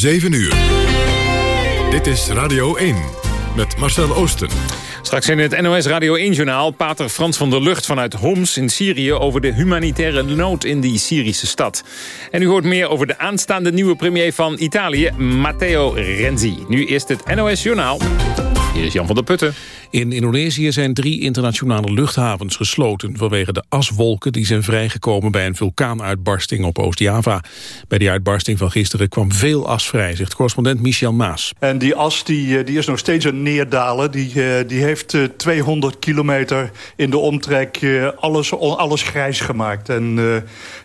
7 uur. Dit is Radio 1 met Marcel Oosten. Straks in het NOS Radio 1-journaal Pater Frans van der Lucht vanuit Homs in Syrië... over de humanitaire nood in die Syrische stad. En u hoort meer over de aanstaande nieuwe premier van Italië, Matteo Renzi. Nu eerst het NOS-journaal. Hier is Jan van der Putten. In Indonesië zijn drie internationale luchthavens gesloten... vanwege de aswolken die zijn vrijgekomen bij een vulkaanuitbarsting op Oost-Java. Bij die uitbarsting van gisteren kwam veel as vrij, zegt correspondent Michel Maas. En die as die, eh, die is nog steeds een neerdalen. Die, eh, die heeft 200 eh, kilometer in de omtrek alles, alles grijs gemaakt. En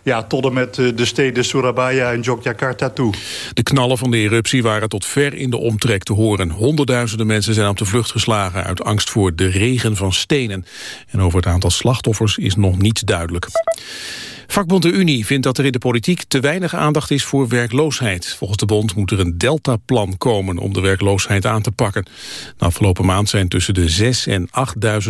ja, tot en met de steden Surabaya en Yogyakarta toe. De knallen van de eruptie waren tot ver in de omtrek te horen. Honderdduizenden mensen zijn op de vlucht geslagen uit angst voor de regen van stenen. En over het aantal slachtoffers is nog niets duidelijk. Vakbond de Unie vindt dat er in de politiek te weinig aandacht is voor werkloosheid. Volgens de bond moet er een deltaplan komen om de werkloosheid aan te pakken. De afgelopen maand zijn tussen de 6 en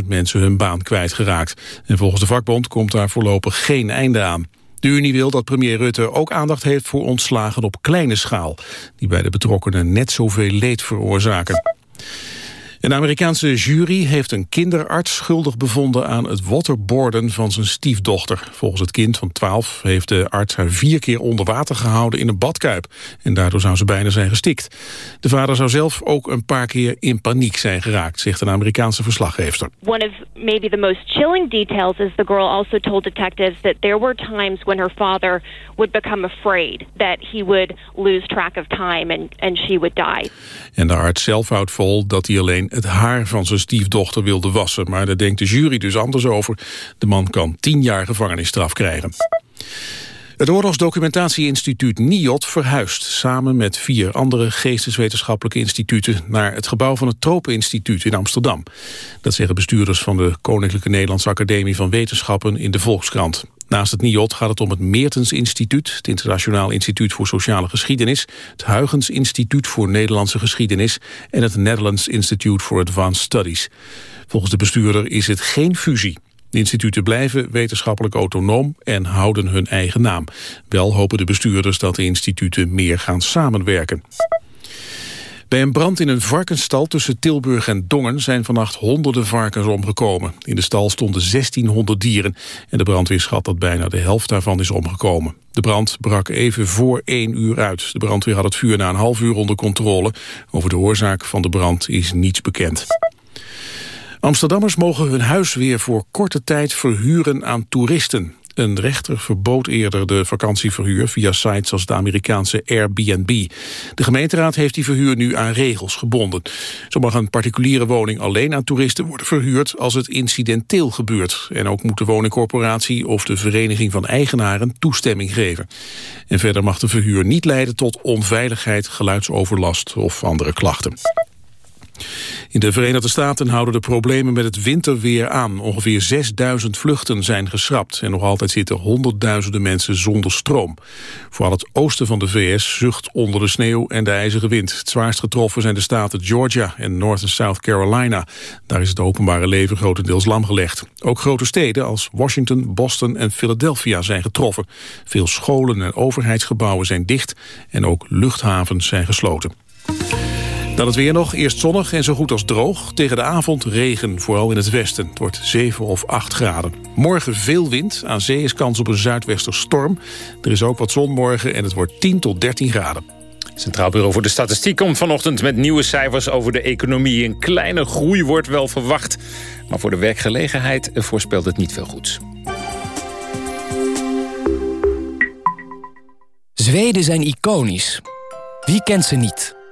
8.000 mensen hun baan kwijtgeraakt. En volgens de vakbond komt daar voorlopig geen einde aan. De Unie wil dat premier Rutte ook aandacht heeft voor ontslagen op kleine schaal... die bij de betrokkenen net zoveel leed veroorzaken. Een Amerikaanse jury heeft een kinderarts schuldig bevonden aan het waterboarden van zijn stiefdochter. Volgens het kind van 12 heeft de arts haar vier keer onder water gehouden in een badkuip. En daardoor zou ze bijna zijn gestikt. De vader zou zelf ook een paar keer in paniek zijn geraakt, zegt een Amerikaanse verslaggever. One of maybe the most chilling details is the girl also told detectives that there were times when her father would become afraid that he would lose track of time and, and she would die. En de arts zelf houdt vol dat hij alleen het haar van zijn stiefdochter wilde wassen. Maar daar denkt de jury dus anders over. De man kan tien jaar gevangenisstraf krijgen. Het Oorlogsdocumentatieinstituut NIOT verhuist samen met vier andere geesteswetenschappelijke instituten naar het gebouw van het Tropeninstituut in Amsterdam. Dat zeggen bestuurders van de Koninklijke Nederlandse Academie van Wetenschappen in de Volkskrant. Naast het NIOT gaat het om het Meertens Instituut, het Internationaal Instituut voor Sociale Geschiedenis, het Huygens Instituut voor Nederlandse Geschiedenis en het Netherlands Institute for Advanced Studies. Volgens de bestuurder is het geen fusie. De instituten blijven wetenschappelijk autonoom en houden hun eigen naam. Wel hopen de bestuurders dat de instituten meer gaan samenwerken. Bij een brand in een varkensstal tussen Tilburg en Dongen zijn vannacht honderden varkens omgekomen. In de stal stonden 1600 dieren en de brandweer schat dat bijna de helft daarvan is omgekomen. De brand brak even voor één uur uit. De brandweer had het vuur na een half uur onder controle. Over de oorzaak van de brand is niets bekend. Amsterdammers mogen hun huis weer voor korte tijd verhuren aan toeristen. Een rechter verbood eerder de vakantieverhuur via sites als de Amerikaanse Airbnb. De gemeenteraad heeft die verhuur nu aan regels gebonden. Zo mag een particuliere woning alleen aan toeristen worden verhuurd als het incidenteel gebeurt. En ook moet de woningcorporatie of de vereniging van eigenaren toestemming geven. En verder mag de verhuur niet leiden tot onveiligheid, geluidsoverlast of andere klachten. In de Verenigde Staten houden de problemen met het winterweer aan. Ongeveer 6000 vluchten zijn geschrapt en nog altijd zitten honderdduizenden mensen zonder stroom. Vooral het oosten van de VS zucht onder de sneeuw en de ijzige wind. Het zwaarst getroffen zijn de staten Georgia en North en South Carolina. Daar is het openbare leven grotendeels lamgelegd. Ook grote steden als Washington, Boston en Philadelphia zijn getroffen. Veel scholen en overheidsgebouwen zijn dicht en ook luchthavens zijn gesloten. Dan het weer nog, eerst zonnig en zo goed als droog. Tegen de avond regen, vooral in het westen. Het wordt 7 of 8 graden. Morgen veel wind, aan zee is kans op een zuidwesterstorm. Er is ook wat zon morgen en het wordt 10 tot 13 graden. Centraal Bureau voor de Statistiek komt vanochtend met nieuwe cijfers over de economie. Een kleine groei wordt wel verwacht, maar voor de werkgelegenheid voorspelt het niet veel goeds. Zweden zijn iconisch. Wie kent ze niet?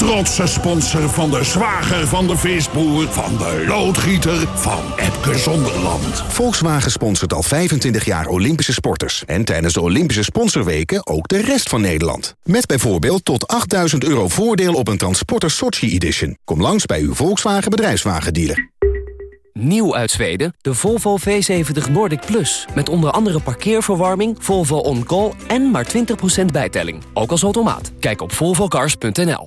Trotse sponsor van de zwager van de visboer... van de loodgieter van Epke Zonderland. Volkswagen sponsort al 25 jaar Olympische sporters. En tijdens de Olympische sponsorweken ook de rest van Nederland. Met bijvoorbeeld tot 8000 euro voordeel op een Transporter Sochi Edition. Kom langs bij uw Volkswagen bedrijfswagendealer. Nieuw uit Zweden, de Volvo V70 Nordic Plus. Met onder andere parkeerverwarming, Volvo On Call en maar 20% bijtelling. Ook als automaat. Kijk op volvocars.nl.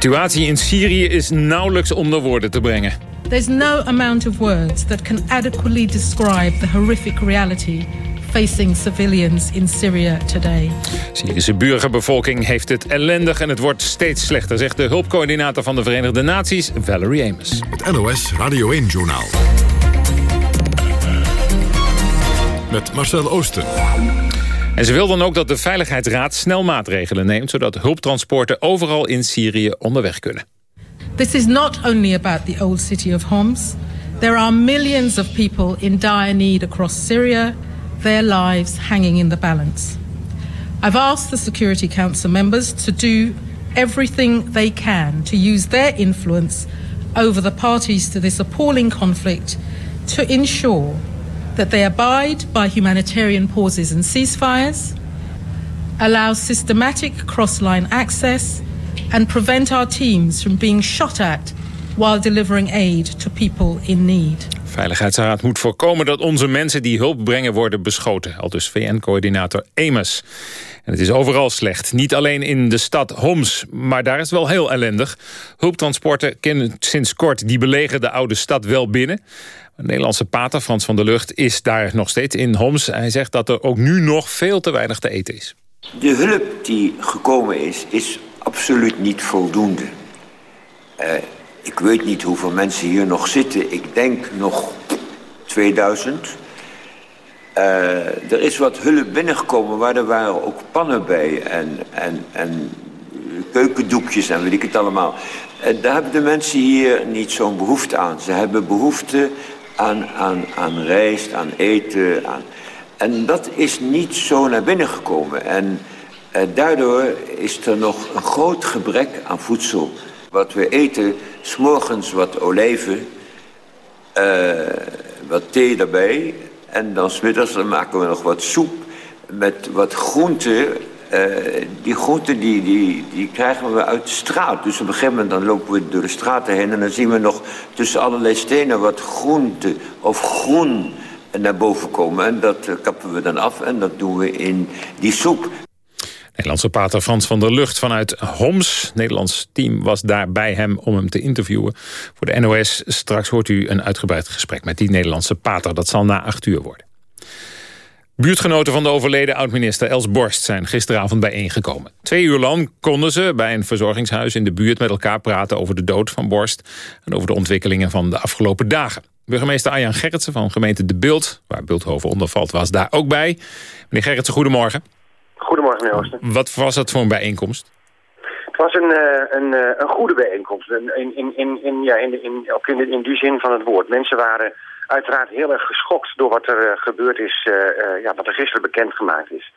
Situatie in Syrië is nauwelijks onder woorden te brengen. There's no amount of words that can adequately describe the horrific reality facing civilians in Syria today. Syrische burgerbevolking heeft het ellendig en het wordt steeds slechter... zegt de hulpcoördinator van de Verenigde Naties, Valerie Amos. Het NOS Radio 1-journaal. Met Marcel Oosten. En ze wil dan ook dat de Veiligheidsraad snel maatregelen neemt... zodat hulptransporten overal in Syrië onderweg kunnen. This is not only about the old city of Homs. There are millions of people in dire need across Syria... their lives hanging in the balance. I've asked the Security Council members to do everything they can to use their influence over the parties to this appalling conflict to ensure that they abide by humanitarian pauses and ceasefires, allow systematic cross line access, and prevent our teams from being shot at while delivering aid to people in need. Veiligheidsraad moet voorkomen dat onze mensen die hulp brengen worden beschoten. Al dus VN-coördinator Amos. En het is overal slecht. Niet alleen in de stad Homs, maar daar is het wel heel ellendig. Hulptransporten kennen sinds kort die belegerde oude stad wel binnen. De Nederlandse pater Frans van der Lucht is daar nog steeds in Homs. Hij zegt dat er ook nu nog veel te weinig te eten is. De hulp die gekomen is, is absoluut niet voldoende. Uh, ik weet niet hoeveel mensen hier nog zitten. Ik denk nog 2000. Uh, er is wat hulp binnengekomen, maar er waren ook pannen bij en, en, en keukendoekjes en weet ik het allemaal. Uh, daar hebben de mensen hier niet zo'n behoefte aan. Ze hebben behoefte aan, aan, aan rijst, aan eten. Aan... En dat is niet zo naar binnen gekomen. En uh, daardoor is er nog een groot gebrek aan voedsel. Wat we eten, s'morgens wat olijven, uh, wat thee daarbij. En dan smiddags dan maken we nog wat soep met wat groenten. Uh, die groenten die, die, die krijgen we uit de straat. Dus op een gegeven moment dan lopen we door de straten heen... en dan zien we nog tussen allerlei stenen wat groente of groen naar boven komen. En dat uh, kappen we dan af en dat doen we in die soep. Nederlandse pater Frans van der Lucht vanuit Homs. Nederlands team was daar bij hem om hem te interviewen. Voor de NOS straks hoort u een uitgebreid gesprek met die Nederlandse pater. Dat zal na acht uur worden. Buurtgenoten van de overleden oud-minister Els Borst zijn gisteravond bijeengekomen. Twee uur lang konden ze bij een verzorgingshuis in de buurt met elkaar praten over de dood van Borst en over de ontwikkelingen van de afgelopen dagen. Burgemeester Arjan Gerritsen van gemeente De Bult, waar Bulthoven onder valt, was daar ook bij. Meneer Gerritsen, goedemorgen. Goedemorgen, meneer Oosten. Wat was dat voor een bijeenkomst? Het was een, uh, een, uh, een goede bijeenkomst. In, in, in, in, ja, in, in, ook in, in die zin van het woord. Mensen waren uiteraard heel erg geschokt door wat er uh, gebeurd is, ja, wat er gisteren bekendgemaakt is.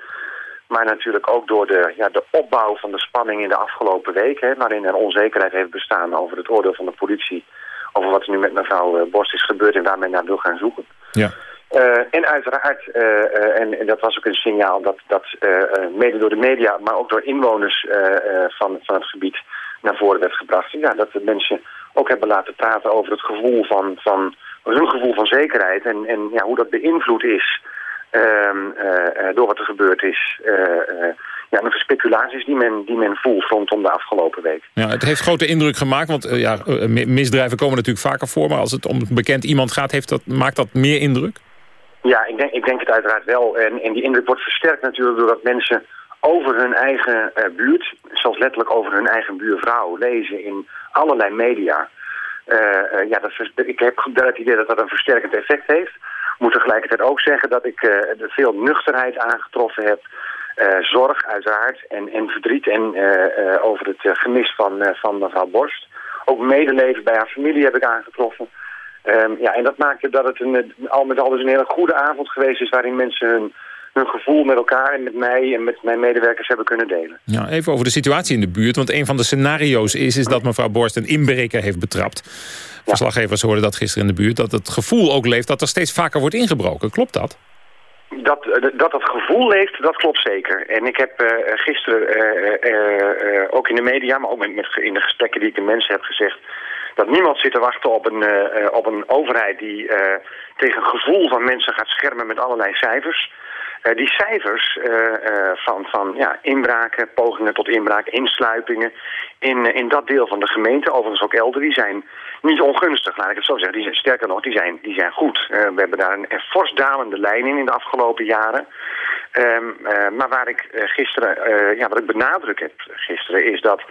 Maar natuurlijk ook door de, ja, de opbouw van de spanning in de afgelopen week... Hè, waarin er onzekerheid heeft bestaan over het oordeel van de politie... over wat er nu met mevrouw Borst is gebeurd en waar men naar wil gaan zoeken. Ja. Uh, en uiteraard, uh, uh, en, en, dat was ook een signaal dat, dat mede door de media, maar ook door inwoners van, van het gebied naar voren werd gebracht. Ja, dat de mensen ook hebben laten praten over het gevoel van, van hun gevoel van zekerheid en, en ja, hoe dat beïnvloed is ehm, door wat er gebeurd is. ja, de speculaties die men, die men voelt rondom de afgelopen week. Ja, het heeft grote indruk gemaakt, want ja, misdrijven komen natuurlijk vaker voor, maar als het om bekend iemand gaat, heeft dat, maakt dat meer indruk? Ja, ik denk, ik denk het uiteraard wel. En, en die indruk wordt versterkt natuurlijk doordat mensen over hun eigen uh, buurt, zelfs letterlijk over hun eigen buurvrouw, lezen in allerlei media. Uh, uh, ja, dat, ik heb het idee dat dat een versterkend effect heeft. Moet tegelijkertijd ook zeggen dat ik veel nuchterheid aangetroffen heb. zorg uiteraard en, en verdriet en, over het gemis van, van mevrouw Borst. Ook medeleven bij haar familie heb ik aangetroffen. Um, ja, en dat maakte dat het een, al met al dus een hele goede avond geweest is... waarin mensen hun, hun gevoel met elkaar en met mij en met mijn medewerkers hebben kunnen delen. Ja, even over de situatie in de buurt. Want een van de scenario's is, is dat mevrouw Borst een inbreker heeft betrapt. Verslaggevers hoorden dat gisteren in de buurt. Dat het gevoel ook leeft dat er steeds vaker wordt ingebroken. Klopt dat? Dat, dat dat gevoel leeft, dat klopt zeker. En ik heb uh, gisteren uh, uh, ook in de media, maar ook met, met, in de gesprekken die ik de mensen heb gezegd dat niemand zit te wachten op een, op een overheid die tegen gevoel van mensen gaat schermen met allerlei cijfers. Uh, die cijfers van, van ja, inbraken, pogingen tot inbraak, insluipingen in, in dat deel van de gemeente, overigens ook elders, die zijn niet ongunstig, laat ik het zo zeggen. Die zijn, sterker nog, die zijn, die zijn goed. we hebben daar een, fors dalende lijn in in de afgelopen jaren. Um, maar waar ik gisteren, ja, wat ik benadrukt heb gisteren, is dat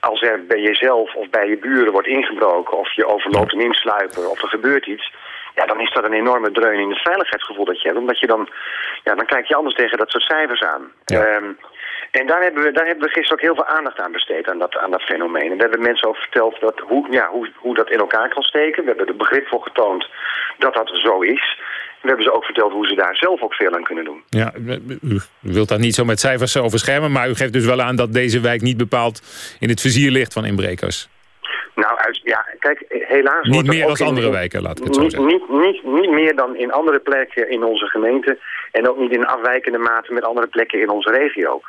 als er bij jezelf of bij je buren wordt ingebroken... of je overloopt een insluiper of er gebeurt iets... ja, dan is dat een enorme dreun in het veiligheidsgevoel dat je hebt. Omdat je dan, ja, dan kijk je anders tegen dat soort cijfers aan. Um, en daar hebben, we, daar hebben we gisteren ook heel veel aandacht aan besteed, aan dat, aan dat fenomeen. En daar hebben mensen over verteld dat, hoe, ja, hoe, hoe dat in elkaar kan steken. We hebben er begrip voor getoond dat dat zo is. We hebben ze ook verteld hoe ze daar zelf ook veel aan kunnen doen. Ja, u wilt daar niet zo met cijfers over schermen... maar u geeft dus wel aan dat deze wijk niet bepaald in het vizier ligt van inbrekers. Nou, ja, kijk, helaas... Niet meer dan andere wijken, laat ik het zo niet, zeggen. Niet, niet, niet meer dan in andere plekken in onze gemeente... en ook niet in afwijkende mate met andere plekken in onze regio.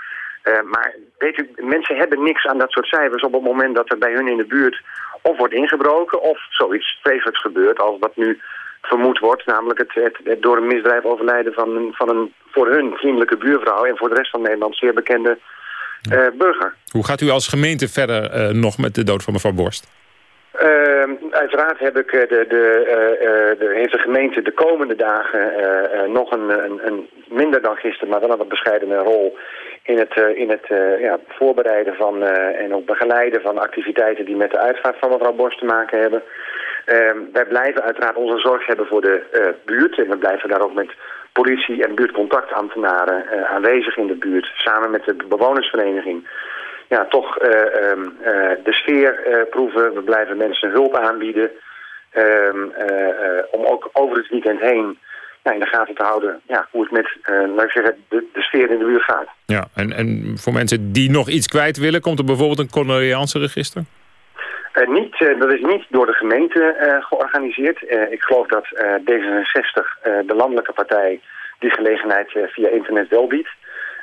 Uh, maar weet u, mensen hebben niks aan dat soort cijfers op het moment dat er bij hun in de buurt of wordt ingebroken of zoiets vreselijks gebeurt als wat nu vermoed wordt. Namelijk het, het, door een misdrijf overlijden van een, van een voor hun vriendelijke buurvrouw... en voor de rest van Nederland zeer bekende burger. Hoe gaat u als gemeente verder uh, nog met de dood van mevrouw Borst? Uh, uiteraard heb ik de, de, de, heeft de gemeente de komende dagen nog een, een, een, minder dan gisteren, maar wel een wat bescheidene rol in het, in het ja, voorbereiden van en ook begeleiden van activiteiten die met de uitvaart van mevrouw Borst te maken hebben. Wij blijven uiteraard onze zorg hebben voor de buurt. En we blijven daar ook met politie en buurtcontactambtenaren uh, aanwezig in de buurt. Samen met de bewonersvereniging. Ja, toch uh, de sfeer proeven. We blijven mensen hulp aanbieden. Ehm, om ook over het weekend heen ja, in de gaten te houden ja, hoe het met laat ik zeggen, de, sfeer in de buurt gaat. Ja, en, en voor mensen die nog iets kwijt willen... komt er bijvoorbeeld een condoleanceregister? Uh, niet, uh, dat is niet door de gemeente uh, georganiseerd. ik geloof dat D66, de landelijke partij, die gelegenheid via internet wel biedt.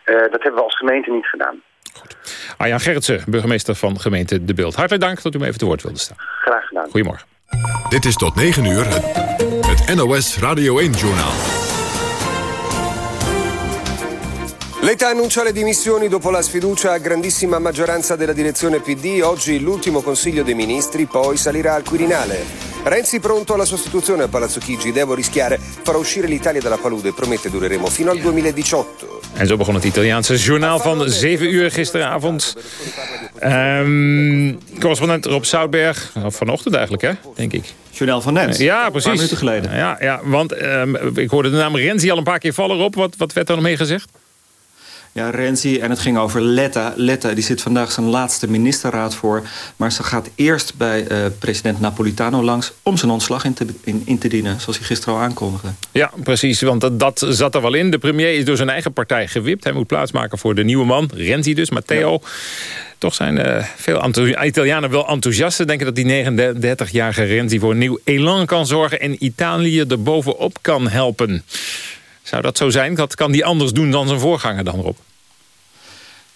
dat hebben we als gemeente niet gedaan. Goed. Arjan Gerritsen, burgemeester van gemeente De Beeld. Hartelijk dank dat u me even te woord wilde staan. Graag gedaan. Goedemorgen. Dit is tot 9 uur het, het NOS Radio 1-journaal. Letta annuncia le dimissioni dopo la sfiducia a grandissima maggioranza della direzione PD. Oggi l'ultimo Consiglio dei Ministri, poi salirà al Quirinale. Renzi pronto alla sostituzione a Palazzo Chigi. Devo rischiare, farà uscire l'Italia dalla palude. Promette dureremo fino al 2018. En zo begon het Italiaanse journaal van 7 uur gisteravond. Um, correspondent Rob Zoutberg, vanochtend eigenlijk hè, denk ik. Journaal van net. Ja, precies. Een paar minuten geleden. Ja, ja want um, ik hoorde de naam Renzi al een paar keer vallen op. Wat, wat werd er nog mee gezegd? Ja, Renzi. En het ging over Letta. Letta die zit vandaag zijn laatste ministerraad voor. Maar ze gaat eerst bij uh, president Napolitano langs... om zijn ontslag in te, in, in te dienen, zoals hij gisteren al aankondigde. Ja, precies. Want dat, dat, zat er wel in. De premier is door zijn eigen partij gewipt. Hij moet plaatsmaken voor de nieuwe man, Renzi dus, Matteo. Ja. Toch zijn uh, veel Italianen wel enthousiast. Denken dat die 39-jarige Renzi voor een nieuw elan kan zorgen... en Italië er bovenop kan helpen. Zou dat zo zijn? Dat kan die anders doen dan zijn voorganger dan, Rob?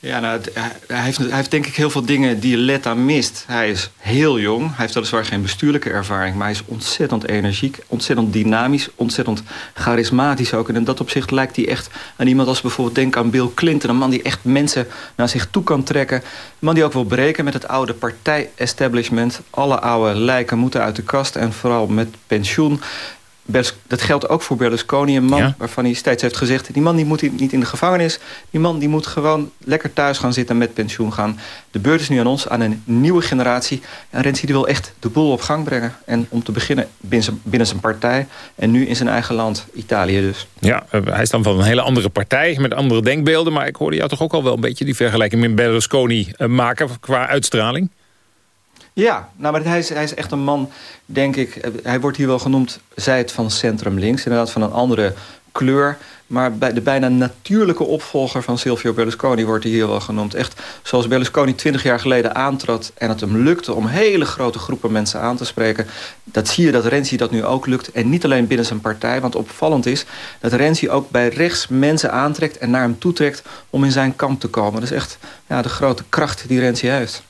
Ja, nou, hij, heeft, hij heeft denk ik heel veel dingen die Letta mist. Hij is heel jong. Hij heeft weliswaar geen bestuurlijke ervaring... maar hij is ontzettend energiek, ontzettend dynamisch... ontzettend charismatisch ook. En in dat opzicht lijkt hij echt aan iemand als bijvoorbeeld... denk aan Bill Clinton, een man die echt mensen naar zich toe kan trekken. Een man die ook wil breken met het oude partij-establishment. Alle oude lijken moeten uit de kast en vooral met pensioen dat geldt ook voor Berlusconi, een man waarvan hij steeds heeft gezegd... die man die moet niet in de gevangenis, die man die moet gewoon lekker thuis gaan zitten... en met pensioen gaan. De beurt is nu aan ons, aan een nieuwe generatie. En Renzi die wil echt de boel op gang brengen. En om te beginnen binnen zijn, binnen zijn partij en nu in zijn eigen land, Italië dus. Ja, eh, hij is dan van een hele andere partij met andere denkbeelden... maar ik hoorde jou toch ook al wel een beetje die vergelijking met Berlusconi eh, maken qua uitstraling? Ja, nou, maar hij is, hij is echt een man, denk ik... Eh, hij wordt hier wel genoemd, zij het van centrum links. Inderdaad van een andere kleur. Maar bij de bijna natuurlijke opvolger van Silvio Berlusconi wordt hij hier wel genoemd. Echt zoals Berlusconi twintig jaar geleden aantrad... en het hem lukte om hele grote groepen mensen aan te spreken. Dat zie je dat Renzi dat nu ook lukt. En niet alleen binnen zijn partij. Want opvallend is dat Renzi ook bij rechts mensen aantrekt... en naar hem toetrekt om in zijn kamp te komen. Dat is echt ja, de grote kracht die Renzi heeft.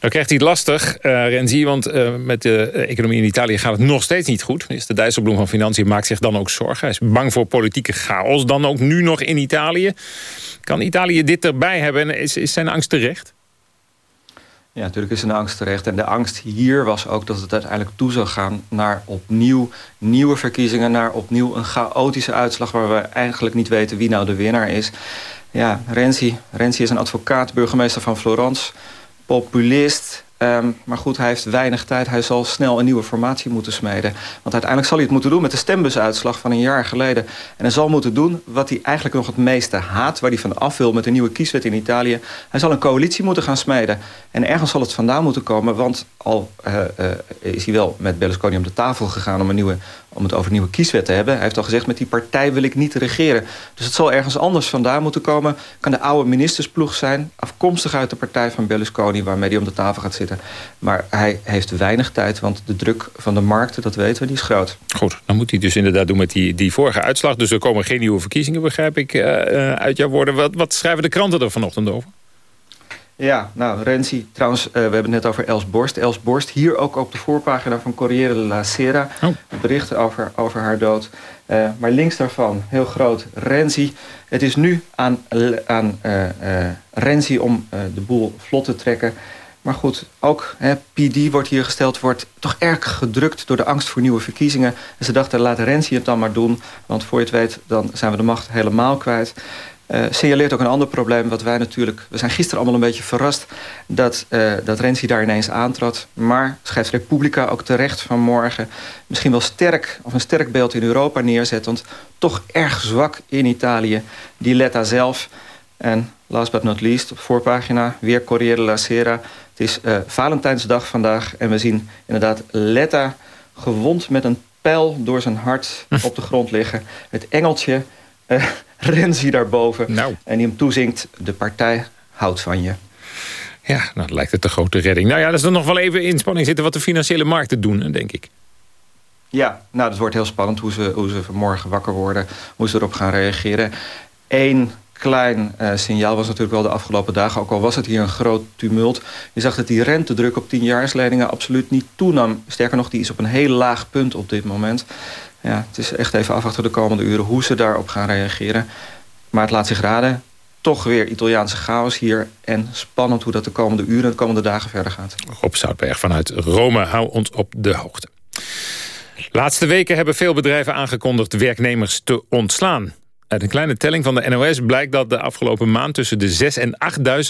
Dan krijgt hij het lastig, uh, Renzi, want uh, met de economie in Italië gaat het nog steeds niet goed. Minister Dijsselbloem van Financiën maakt zich dan ook zorgen. Hij is bang voor politieke chaos, dan ook nu nog in Italië. Kan Italië dit erbij hebben en is, is zijn angst terecht? Ja, natuurlijk is zijn angst terecht. En de angst hier was ook dat het uiteindelijk toe zou gaan... naar opnieuw nieuwe verkiezingen... naar opnieuw een chaotische uitslag... waar we eigenlijk niet weten wie nou de winnaar is. Ja, Renzi, Renzi is een advocaat, burgemeester van Florence populist. Um, maar goed, hij heeft weinig tijd. Hij zal snel een nieuwe formatie moeten smeden. Want uiteindelijk zal hij het moeten doen met de stembusuitslag van een jaar geleden. En hij zal moeten doen wat hij eigenlijk nog het meeste haat... waar hij van af wil met de nieuwe kieswet in Italië. Hij zal een coalitie moeten gaan smeden. En ergens zal het vandaan moeten komen. Want al uh, uh, is hij wel met Berlusconi om de tafel gegaan... om, een nieuwe, om het over nieuwe kieswet te hebben. Hij heeft al gezegd, met die partij wil ik niet regeren. Dus het zal ergens anders vandaan moeten komen. Kan de oude ministersploeg zijn, afkomstig uit de partij van Berlusconi... waarmee hij om de tafel gaat zitten. Maar hij heeft weinig tijd, want de druk van de markten, dat weten we, die is groot. Goed, dan moet hij dus inderdaad doen met die, die vorige uitslag. Dus er komen geen nieuwe verkiezingen, begrijp ik, uh, uit jouw woorden. Wat, wat schrijven de kranten er vanochtend over? Ja, nou, Renzi, trouwens, uh, we hebben het net over Els Borst. Els Borst, hier ook op de voorpagina van Corriere della Sera. Oh. Berichten over, over haar dood. Uh, maar links daarvan, heel groot, Renzi. Het is nu aan, aan uh, Renzi om de boel vlot te trekken. Maar goed, ook hè, PD wordt hier gesteld, wordt toch erg gedrukt door de angst voor nieuwe verkiezingen. En ze dachten, laat Renzi het dan maar doen, want voor je het weet, dan zijn we de macht helemaal kwijt. Uh, signaleert ook een ander probleem wat wij natuurlijk... We zijn gisteren allemaal een beetje verrast dat, uh, dat Renzi daar ineens aantrad. Maar schrijft Republica ook terecht vanmorgen... misschien wel sterk of een sterk beeld in Europa neerzet... want toch erg zwak in Italië. Die Letta zelf. En last but not least, op voorpagina, weer Corriere della Sera. Het is uh, Valentijnsdag vandaag en we zien inderdaad Letta gewond met een pijl door zijn hart op de grond liggen. Het engeltje uh, Renzi daarboven. Nou. En die hem toezingt, de partij houdt van je. Ja, nou dat lijkt het de grote redding. Nou ja, er is er nog wel even in spanning zitten wat de financiële markten doen, denk ik. Ja, nou, dat wordt heel spannend hoe ze, hoe ze vanmorgen wakker worden. Hoe ze erop gaan reageren. Eén klein uh, signaal was natuurlijk wel de afgelopen dagen... ook al was het hier een groot tumult. Je zag dat die rentedruk op tienjaarsleningen absoluut niet toenam. Sterker nog, die is op een heel laag punt op dit moment. Ja, het is echt even afwachten de komende uren hoe ze daarop gaan reageren. Maar het laat zich raden. Toch weer Italiaanse chaos hier. En spannend hoe dat de komende uren en de komende dagen verder gaat. Rob Zoutberg vanuit Rome, hou ons op de hoogte. Laatste weken hebben veel bedrijven aangekondigd werknemers te ontslaan. Uit een kleine telling van de NOS blijkt dat de afgelopen maand... tussen de 6 en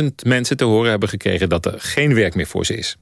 8.000 mensen te horen hebben gekregen... dat er geen werk meer voor ze is.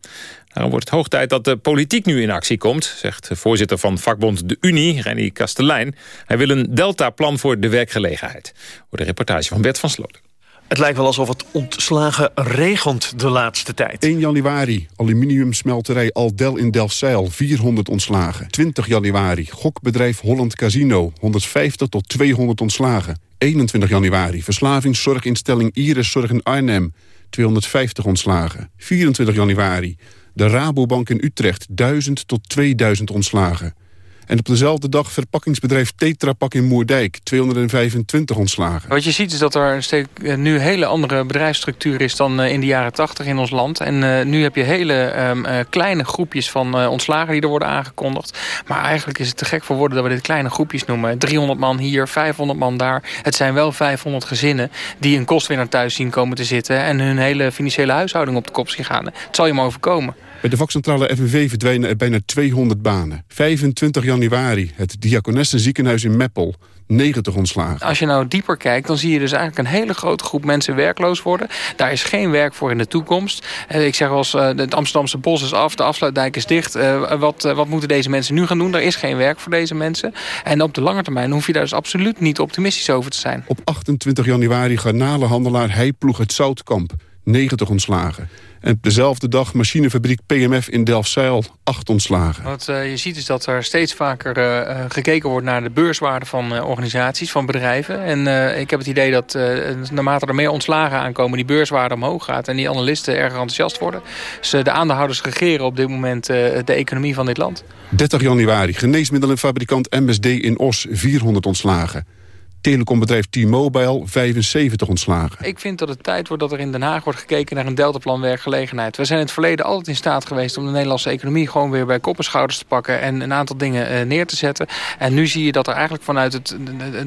Daarom wordt het hoog tijd dat de politiek nu in actie komt... zegt de voorzitter van vakbond De Unie, Renny Kastelein. Hij wil een deltaplan voor de werkgelegenheid. Voor de reportage van Bert van Sloten. Het lijkt wel alsof het ontslagen regent de laatste tijd. 1 januari, aluminiumsmelterij Aldel in Delfzijl, 400 ontslagen. 20 januari, gokbedrijf Holland Casino, 150 tot 200 ontslagen. 21 januari, verslavingszorginstelling Iris Zorg in Arnhem, 250 ontslagen. 24 januari, de Rabobank in Utrecht, 1000 tot 2000 ontslagen. En op dezelfde dag verpakkingsbedrijf Tetra Pak in Moerdijk. 225 ontslagen. Wat je ziet is dat er eh, nu een hele andere bedrijfsstructuur is... dan eh, in de jaren 80 in ons land. En uh, nu heb je hele um, kleine groepjes van ontslagen die er worden aangekondigd. Maar eigenlijk is het te gek voor woorden dat we dit kleine groepjes noemen. 300 man hier, 500 man daar. Het zijn wel 500 gezinnen die een kostwinnaar thuis zien komen te zitten... en hun hele financiële huishouding op de kop zien gaan. Het zal je maar overkomen. Bij de vakcentrale FNV verdwijnen er bijna 200 banen. 25 januari, het Diakonessenziekenhuis in Meppel. 90 ontslagen. Als je nou dieper kijkt, dan zie je dus eigenlijk een hele grote groep mensen werkloos worden. Daar is geen werk voor in de toekomst. Eh, ik zeg wel eens, eh, het Amsterdamse bos is af, de afsluitdijk is dicht. Eh, wat, wat moeten deze mensen nu gaan doen? Er is geen werk voor deze mensen. En op de lange termijn hoef je daar dus absoluut niet optimistisch over te zijn. Op 28 januari garnalenhandelaar Heiploeg het Zoutkamp. 90 ontslagen. En dezelfde dag machinefabriek PMF in Delfzijl, acht ontslagen. Wat uh, je ziet is dat er steeds vaker uh, gekeken wordt naar de beurswaarde van uh, organisaties, van bedrijven. En ik heb het idee dat naarmate er meer ontslagen aankomen, die beurswaarde omhoog gaat. En die analisten erg enthousiast worden. Dus de aandeelhouders regeren op dit moment de economie van dit land. 30 januari, geneesmiddelenfabrikant MSD in Os, 400 ontslagen telecombedrijf T-Mobile 75 ontslagen. Ik vind dat het tijd wordt dat er in Den Haag wordt gekeken naar een deltaplan werkgelegenheid. We zijn in het verleden altijd in staat geweest om de Nederlandse economie gewoon weer bij kop en schouders te pakken en een aantal dingen eh, neer te zetten. En nu zie je dat er eigenlijk vanuit het,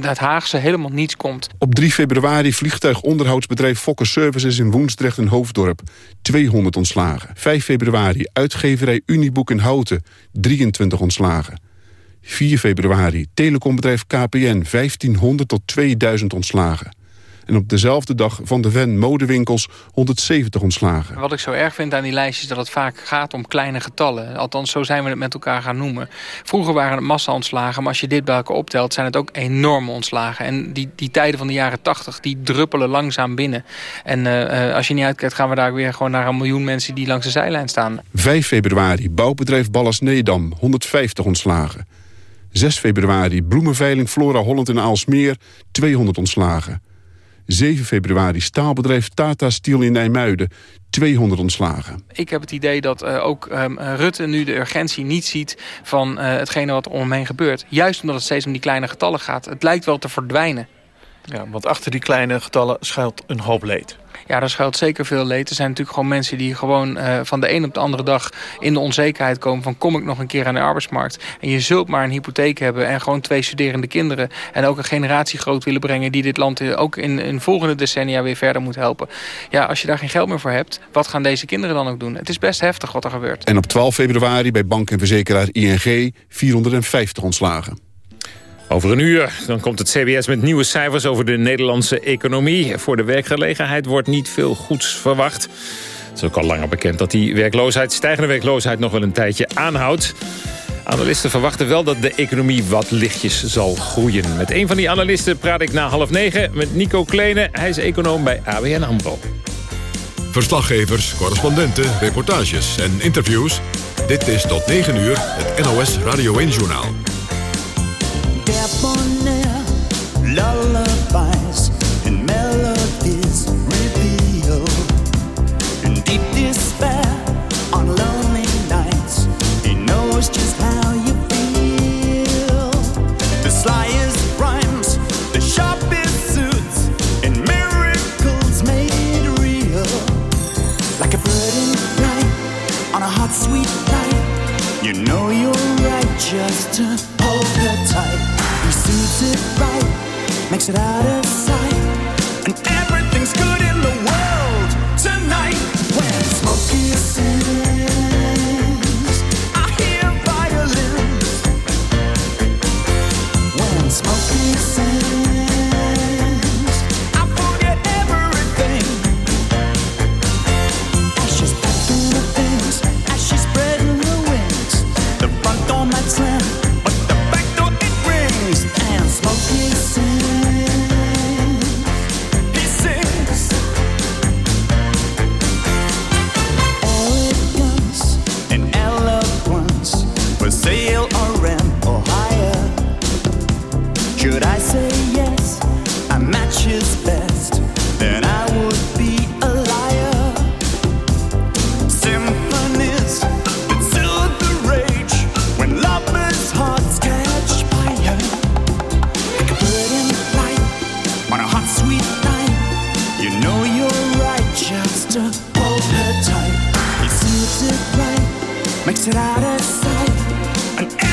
het Haagse helemaal niets komt. Op 3 februari vliegtuigonderhoudsbedrijf Fokker Services in Woensdrecht en Hoofddorp. 200 ontslagen. 5 februari uitgeverij Uniboek in Houten. 23 ontslagen. 4 februari, telecombedrijf KPN, 1500 tot 2000 ontslagen. En op dezelfde dag van de Ven modewinkels 170 ontslagen. Wat ik zo erg vind aan die lijstjes dat het vaak gaat om kleine getallen. Althans, zo zijn we het met elkaar gaan noemen. Vroeger waren het massa-ontslagen, maar als je dit bij elkaar optelt... zijn het ook enorme ontslagen. En die, die tijden van de jaren 80, die druppelen langzaam binnen. En uh, als je niet uitkijkt, gaan we daar weer gewoon naar een miljoen mensen... die langs de zijlijn staan. 5 februari, bouwbedrijf Ballas Nedam, 150 ontslagen. 6 februari bloemenveiling Flora Holland in Aalsmeer, 200 ontslagen. 7 februari staalbedrijf Tata Steel in Nijmuiden, 200 ontslagen. Ik heb het idee dat uh, ook um, Rutte nu de urgentie niet ziet van uh, hetgene wat om hem heen gebeurt. Juist omdat het steeds om die kleine getallen gaat. Het lijkt wel te verdwijnen. Ja, want achter die kleine getallen schuilt een hoop leed. Ja, daar schuilt zeker veel leed. Er zijn natuurlijk gewoon mensen die gewoon uh, van de een op de andere dag in de onzekerheid komen van kom ik nog een keer aan de arbeidsmarkt. En je zult maar een hypotheek hebben en gewoon twee studerende kinderen. En ook een generatie groot willen brengen die dit land ook in, in volgende decennia weer verder moet helpen. Ja, als je daar geen geld meer voor hebt, wat gaan deze kinderen dan ook doen? Het is best heftig wat er gebeurt. En op 12 februari bij bank en verzekeraar ING 450 ontslagen. Over een uur dan komt het CBS met nieuwe cijfers over de Nederlandse economie. Voor de werkgelegenheid wordt niet veel goeds verwacht. Het is ook al langer bekend dat die werkloosheid, stijgende werkloosheid nog wel een tijdje aanhoudt. Analisten verwachten wel dat de economie wat lichtjes zal groeien. Met een van die analisten praat ik na half negen met Nico Kleene. Hij is econoom bij ABN AMRO. Verslaggevers, correspondenten, reportages en interviews. Dit is tot 9 uur het NOS Radio 1-journaal. Makes it out Smokey sings.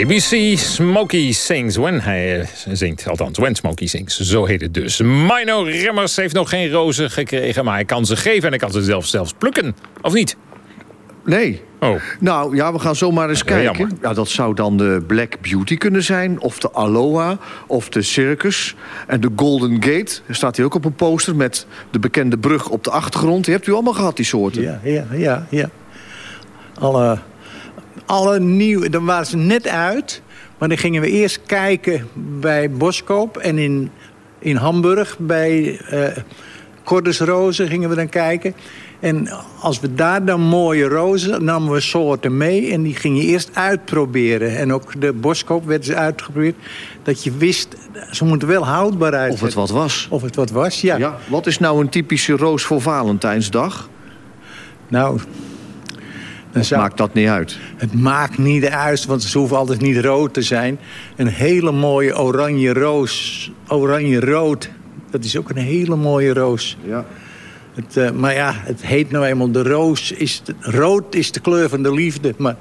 ABC Smokey Sings. When hij eh, zingt, althans, When Smokey Sings. Zo heet het dus. Mino Remmers heeft nog geen rozen gekregen... maar hij kan ze geven en hij kan ze zelfs, zelfs plukken. Of niet? Nee. Oh. Nou ja, we gaan zomaar eens Ja, kijken. jammer. Ja, dat zou dan de Black Beauty kunnen zijn. Of de Aloha. Of de Circus. En de Golden Gate. Er staat hier ook op een poster met de bekende brug op de achtergrond. Die hebt u allemaal gehad, die soorten. Ja, ja, ja. ja. Alle, alle nieuwe, dan waren ze net uit. Maar dan gingen we eerst kijken bij Boskoop en in, in Hamburg bij Cordes Rozen gingen we dan kijken. En als we daar dan mooie rozen, namen we soorten mee... en die ging je eerst uitproberen. En ook de Boskoop werd ze uitgeprobeerd. Dat je wist, ze moeten wel houdbaar uit. Of het wat was. Of het wat was, ja. Ja, wat is nou een typische roos voor Valentijnsdag? Nou, dan zou... Maakt dat niet uit? Het maakt niet uit, want ze hoeven altijd niet rood te zijn. Een hele mooie oranje roos, oranje-rood. Dat is ook een hele mooie roos. Ja. Het, eh, maar ja, het heet nou eenmaal de roos. Is de- rood is de kleur van de liefde. Maar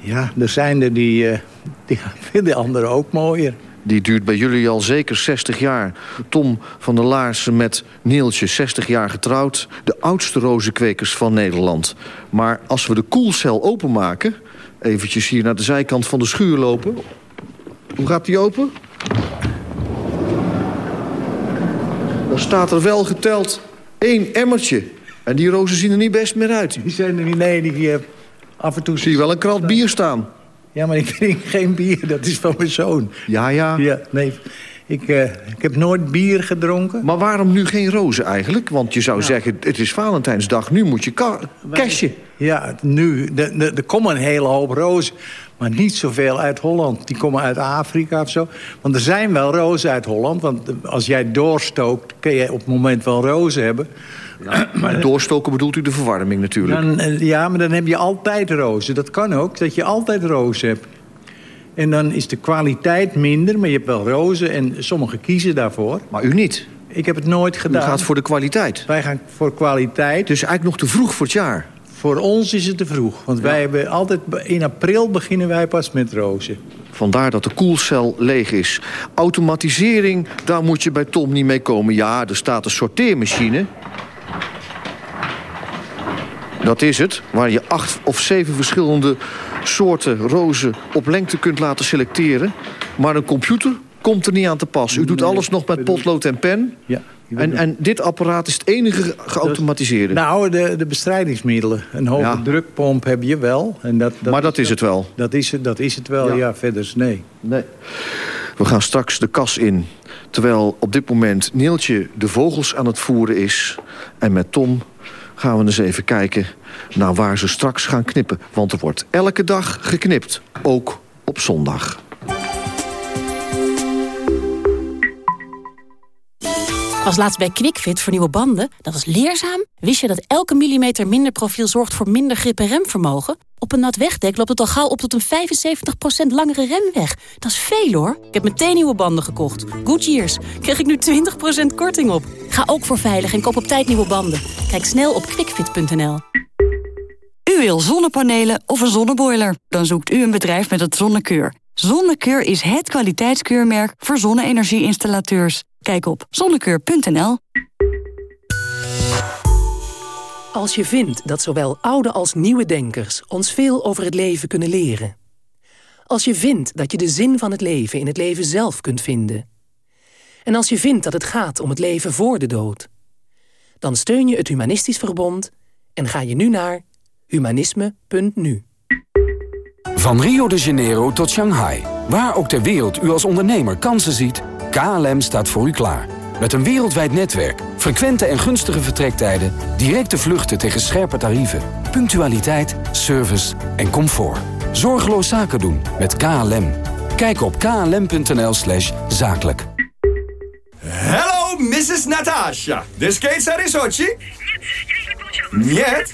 ja, er zijn er die, eh, die vinden anderen ook mooier. Die duurt bij jullie al zeker 60 jaar. Tom van der Laarsen met Neeltje, 60 jaar getrouwd. De oudste rozenkwekers van Nederland. Maar als we de koelcel openmaken... eventjes hier naar de zijkant van de schuur lopen... Hoe gaat die open? Dan staat er wel geteld één emmertje. En die rozen zien er niet best meer uit. Die zijn er niet, nee, die eh, af en toe... Zie je wel een krat bier staan? Ja, maar ik drink geen bier, dat is van mijn zoon. Ja, ja. Ja, nee, ik, eh, ik heb nooit bier gedronken. Maar waarom nu geen rozen eigenlijk? Want je zou zeggen, het is Valentijnsdag, nu moet je cashen. Ja, nu, er komen een hele hoop rozen. Maar niet zoveel uit Holland. Die komen uit Afrika of zo. Want er zijn wel rozen uit Holland. Want als jij doorstookt, kun je op het moment wel rozen hebben. Maar doorstoken bedoelt u de verwarming natuurlijk. Dan, eh, ja, maar dan heb je altijd rozen. Dat kan ook, dat je altijd rozen hebt. En dan is de kwaliteit minder, maar je hebt wel rozen. En sommigen kiezen daarvoor. Maar u niet? Ik heb het nooit gedaan. U gaat voor de kwaliteit. Wij gaan voor kwaliteit. Dus eigenlijk nog te vroeg voor het jaar. Voor ons is het te vroeg. Want wij hebben altijd... In april beginnen wij pas met rozen. Vandaar dat de koelcel leeg is. Automatisering, daar moet je bij Tom niet mee komen. Ja, er staat een sorteermachine. Dat is het, waar je acht of zeven verschillende soorten rozen op lengte kunt laten selecteren. Maar een computer komt er niet aan te pas. U doet alles nog met potlood en pen. Ja. En, en dit apparaat is het enige geautomatiseerde. Nou, de, de bestrijdingsmiddelen. Een hoge Ja. drukpomp heb je wel. En dat, dat, maar dat is het wel. Dat is het, dat is het wel, Ja. ja. verder is nee. Nee. We gaan straks de kas in. Terwijl op dit moment Neeltje de vogels aan het voeren is. En met Tom gaan we eens even kijken naar waar ze straks gaan knippen. Want er wordt elke dag geknipt. Ook op zondag. Was laatst bij QuickFit voor nieuwe banden. Dat is leerzaam. Wist je dat elke millimeter minder profiel zorgt voor minder grip en remvermogen? Op een nat wegdek loopt het al gauw op tot een 75% langere remweg. Dat is veel hoor. Ik heb meteen nieuwe banden gekocht. Goodyears. Krijg ik nu 20% korting op. Ga ook voor veilig en koop op tijd nieuwe banden. Kijk snel op quickfit.nl. U wil zonnepanelen of een zonneboiler? Dan zoekt u een bedrijf met het Zonnekeur. Zonnekeur is het kwaliteitskeurmerk voor zonne-energie-installateurs. Kijk op zonnekeur.nl. Als je vindt dat zowel oude als nieuwe denkers ons veel over het leven kunnen leren. Als je vindt dat je de zin van het leven in het leven zelf kunt vinden. En als je vindt dat het gaat om het leven voor de dood. Dan steun je het Humanistisch Verbond en ga je nu naar humanisme.nu. Van Rio de Janeiro tot Shanghai. Waar ook ter wereld u als ondernemer kansen ziet, KLM staat voor u klaar. Met een wereldwijd netwerk, frequente en gunstige vertrektijden... directe vluchten tegen scherpe tarieven, punctualiteit, service en comfort. Zorgeloos zaken doen met KLM. Kijk op klm.nl slash zakelijk. Hello, Mrs. Natasha. The skates are in Sochi? Нет.